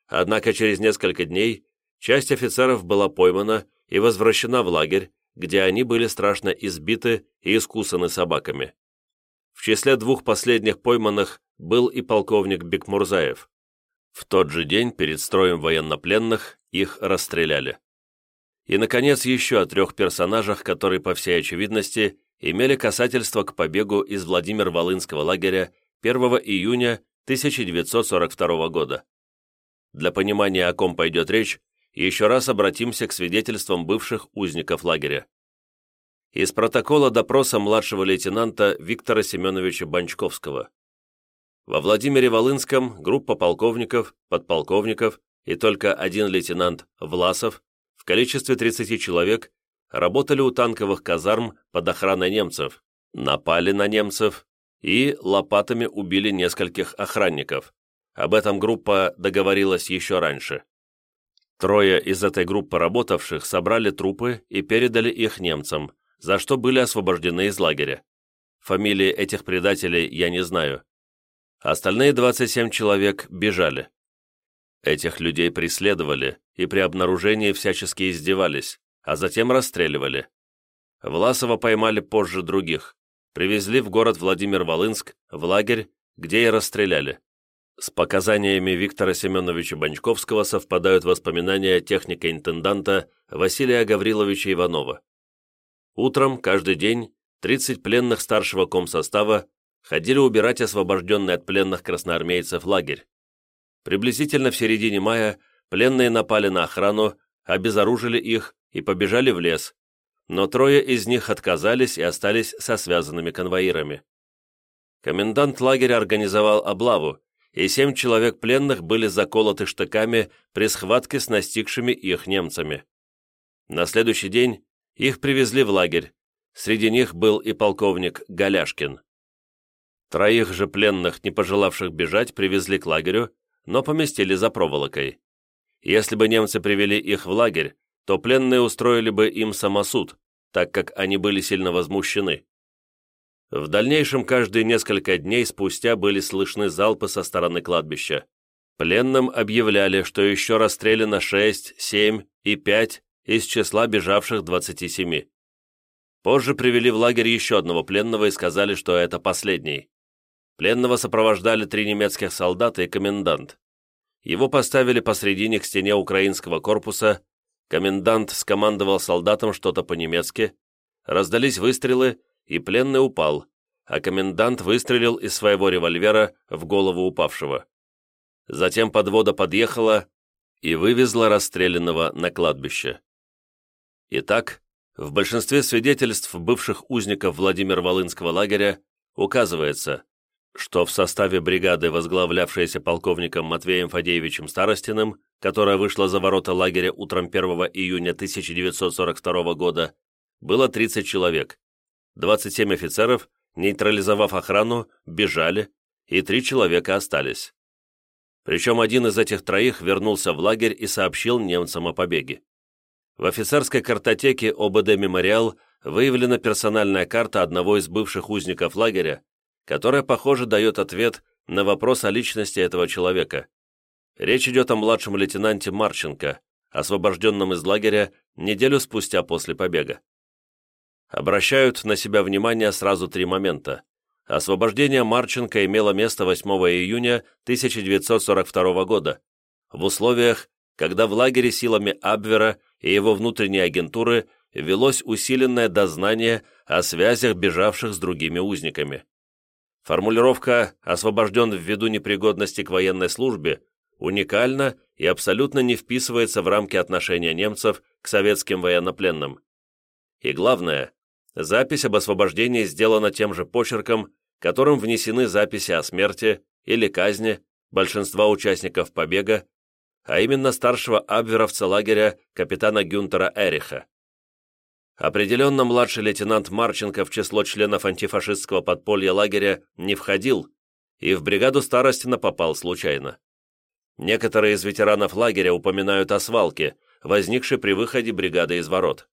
Однако через несколько дней часть офицеров была поймана и возвращена в лагерь, где они были страшно избиты и искусаны собаками. В числе двух последних пойманных был и полковник Бекмурзаев. В тот же день перед строем военнопленных их расстреляли. И, наконец, еще о трех персонажах, которые, по всей очевидности, имели касательство к побегу из Владимир-Волынского лагеря 1 июня 1942 года. Для понимания, о ком пойдет речь, еще раз обратимся к свидетельствам бывших узников лагеря. Из протокола допроса младшего лейтенанта Виктора Семеновича Банчковского. Во Владимире-Волынском группа полковников, подполковников и только один лейтенант Власов в количестве 30 человек работали у танковых казарм под охраной немцев, напали на немцев и лопатами убили нескольких охранников. Об этом группа договорилась еще раньше. Трое из этой группы работавших собрали трупы и передали их немцам, за что были освобождены из лагеря. Фамилии этих предателей я не знаю. Остальные 27 человек бежали. Этих людей преследовали и при обнаружении всячески издевались, а затем расстреливали. Власова поймали позже других, привезли в город Владимир-Волынск, в лагерь, где и расстреляли. С показаниями Виктора Семеновича Банчковского совпадают воспоминания техника-интенданта Василия Гавриловича Иванова. Утром, каждый день, 30 пленных старшего комсостава ходили убирать освобожденный от пленных красноармейцев лагерь. Приблизительно в середине мая пленные напали на охрану, обезоружили их и побежали в лес, но трое из них отказались и остались со связанными конвоирами. Комендант лагеря организовал облаву, и семь человек пленных были заколоты штыками при схватке с настигшими их немцами. На следующий день их привезли в лагерь. Среди них был и полковник Голяшкин. Троих же пленных, не пожелавших бежать, привезли к лагерю, но поместили за проволокой. Если бы немцы привели их в лагерь, то пленные устроили бы им самосуд, так как они были сильно возмущены. В дальнейшем каждые несколько дней спустя были слышны залпы со стороны кладбища. Пленным объявляли, что еще расстреляно 6, 7 и 5 из числа бежавших 27. Позже привели в лагерь еще одного пленного и сказали, что это последний. Пленного сопровождали три немецких солдата и комендант. Его поставили посредине к стене украинского корпуса, комендант скомандовал солдатам что-то по-немецки, раздались выстрелы, и пленный упал, а комендант выстрелил из своего револьвера в голову упавшего. Затем подвода подъехала и вывезла расстрелянного на кладбище. Итак, в большинстве свидетельств бывших узников Владимир-Волынского лагеря указывается, что в составе бригады, возглавлявшейся полковником Матвеем Фадеевичем Старостиным, которая вышла за ворота лагеря утром 1 июня 1942 года, было 30 человек. 27 офицеров, нейтрализовав охрану, бежали, и три человека остались. Причем один из этих троих вернулся в лагерь и сообщил немцам о побеге. В офицерской картотеке ОБД «Мемориал» выявлена персональная карта одного из бывших узников лагеря, которая, похоже, дает ответ на вопрос о личности этого человека. Речь идет о младшем лейтенанте Марченко, освобожденном из лагеря неделю спустя после побега. Обращают на себя внимание сразу три момента. Освобождение Марченко имело место 8 июня 1942 года, в условиях, когда в лагере силами Абвера и его внутренней агентуры велось усиленное дознание о связях бежавших с другими узниками. Формулировка «освобожден ввиду непригодности к военной службе» уникальна и абсолютно не вписывается в рамки отношения немцев к советским военнопленным. И главное, запись об освобождении сделана тем же почерком, которым внесены записи о смерти или казни большинства участников побега а именно старшего абверовца лагеря капитана Гюнтера Эриха. Определенно младший лейтенант Марченко в число членов антифашистского подполья лагеря не входил и в бригаду Старостина попал случайно. Некоторые из ветеранов лагеря упоминают о свалке, возникшей при выходе бригады из ворот.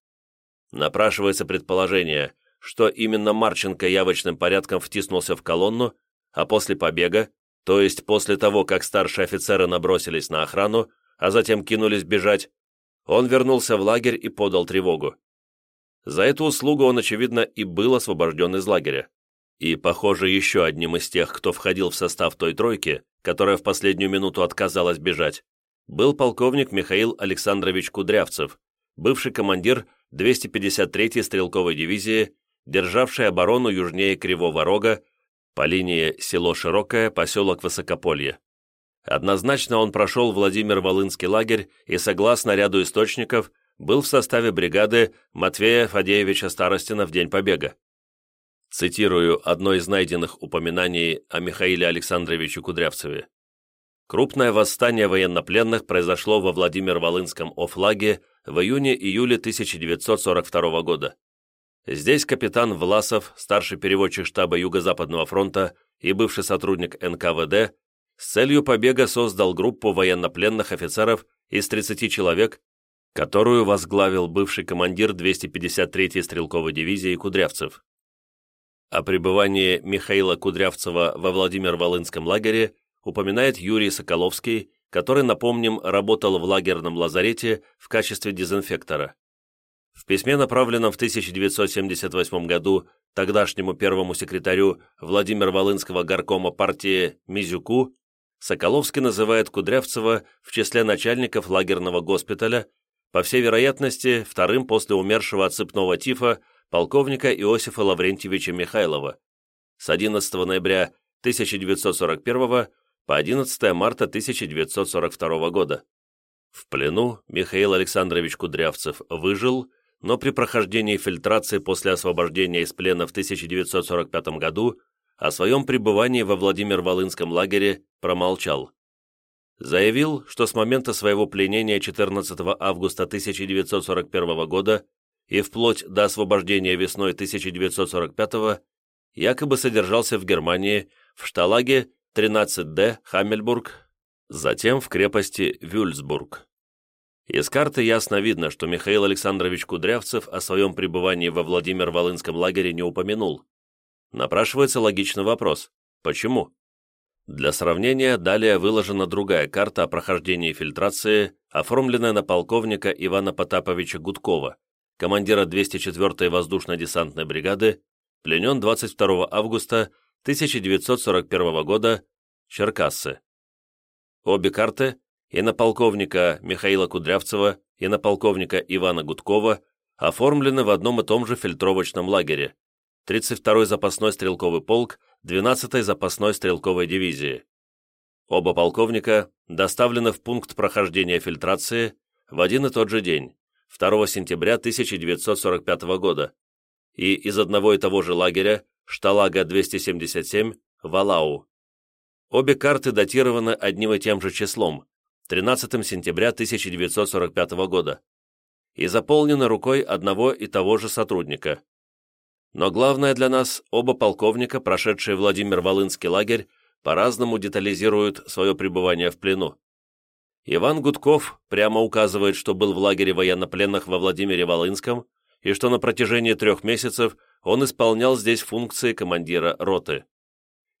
Напрашивается предположение, что именно Марченко явочным порядком втиснулся в колонну, а после побега то есть после того, как старшие офицеры набросились на охрану, а затем кинулись бежать, он вернулся в лагерь и подал тревогу. За эту услугу он, очевидно, и был освобожден из лагеря. И, похоже, еще одним из тех, кто входил в состав той тройки, которая в последнюю минуту отказалась бежать, был полковник Михаил Александрович Кудрявцев, бывший командир 253-й стрелковой дивизии, державший оборону южнее Кривого Рога по линии село Широкое, поселок Высокополье. Однозначно он прошел Владимир-Волынский лагерь и, согласно ряду источников, был в составе бригады Матвея Фадеевича Старостина в день побега. Цитирую одно из найденных упоминаний о Михаиле Александровиче Кудрявцеве. Крупное восстание военнопленных произошло во Владимир-Волынском офлаге в июне-июле 1942 года. Здесь капитан Власов, старший переводчик штаба Юго-Западного фронта и бывший сотрудник НКВД, с целью побега создал группу военнопленных офицеров из 30 человек, которую возглавил бывший командир 253-й стрелковой дивизии Кудрявцев. О пребывании Михаила Кудрявцева во Владимир-Волынском лагере упоминает Юрий Соколовский, который, напомним, работал в лагерном лазарете в качестве дезинфектора. В письме, направленном в 1978 году тогдашнему первому секретарю Владимир-Волынского горкома партии Мизюку, Соколовский называет Кудрявцева в числе начальников лагерного госпиталя, по всей вероятности, вторым после умершего от цепного тифа полковника Иосифа Лаврентьевича Михайлова с 11 ноября 1941 по 11 марта 1942 года. В плену Михаил Александрович Кудрявцев выжил но при прохождении фильтрации после освобождения из плена в 1945 году о своем пребывании во Владимир-Волынском лагере промолчал. Заявил, что с момента своего пленения 14 августа 1941 года и вплоть до освобождения весной 1945 якобы содержался в Германии в шталаге 13Д Хаммельбург, затем в крепости Вюльсбург. Из карты ясно видно, что Михаил Александрович Кудрявцев о своем пребывании во Владимир-Волынском лагере не упомянул. Напрашивается логичный вопрос. Почему? Для сравнения далее выложена другая карта о прохождении фильтрации, оформленная на полковника Ивана Потаповича Гудкова, командира 204-й воздушно-десантной бригады, пленен 22 августа 1941 года, Черкассы. Обе карты, и на полковника Михаила Кудрявцева, и на полковника Ивана Гудкова, оформлены в одном и том же фильтровочном лагере, 32-й запасной стрелковый полк 12-й запасной стрелковой дивизии. Оба полковника доставлены в пункт прохождения фильтрации в один и тот же день, 2 сентября 1945 года, и из одного и того же лагеря, Шталага-277, Валау. Обе карты датированы одним и тем же числом, 13 сентября 1945 года, и заполнены рукой одного и того же сотрудника. Но главное для нас, оба полковника, прошедшие Владимир-Волынский лагерь, по-разному детализируют свое пребывание в плену. Иван Гудков прямо указывает, что был в лагере военнопленных во Владимире-Волынском и что на протяжении трех месяцев он исполнял здесь функции командира роты.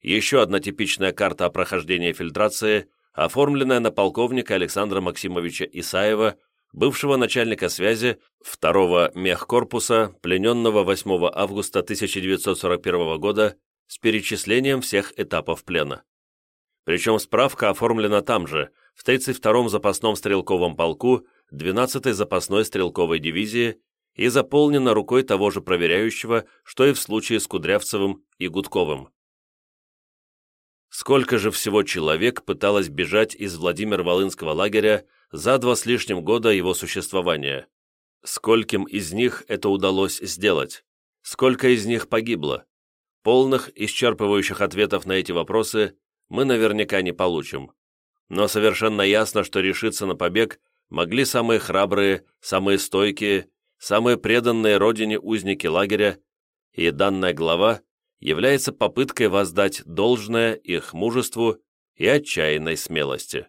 Еще одна типичная карта о прохождении фильтрации, оформленная на полковника Александра Максимовича Исаева бывшего начальника связи 2-го мехкорпуса, плененного 8 августа 1941 года, с перечислением всех этапов плена. Причем справка оформлена там же, в 32-м запасном стрелковом полку 12-й запасной стрелковой дивизии и заполнена рукой того же проверяющего, что и в случае с Кудрявцевым и Гудковым. Сколько же всего человек пыталось бежать из Владимир-Волынского лагеря за два с лишним года его существования? Скольким из них это удалось сделать? Сколько из них погибло? Полных, исчерпывающих ответов на эти вопросы мы наверняка не получим. Но совершенно ясно, что решиться на побег могли самые храбрые, самые стойкие, самые преданные родине узники лагеря, и данная глава является попыткой воздать должное их мужеству и отчаянной смелости.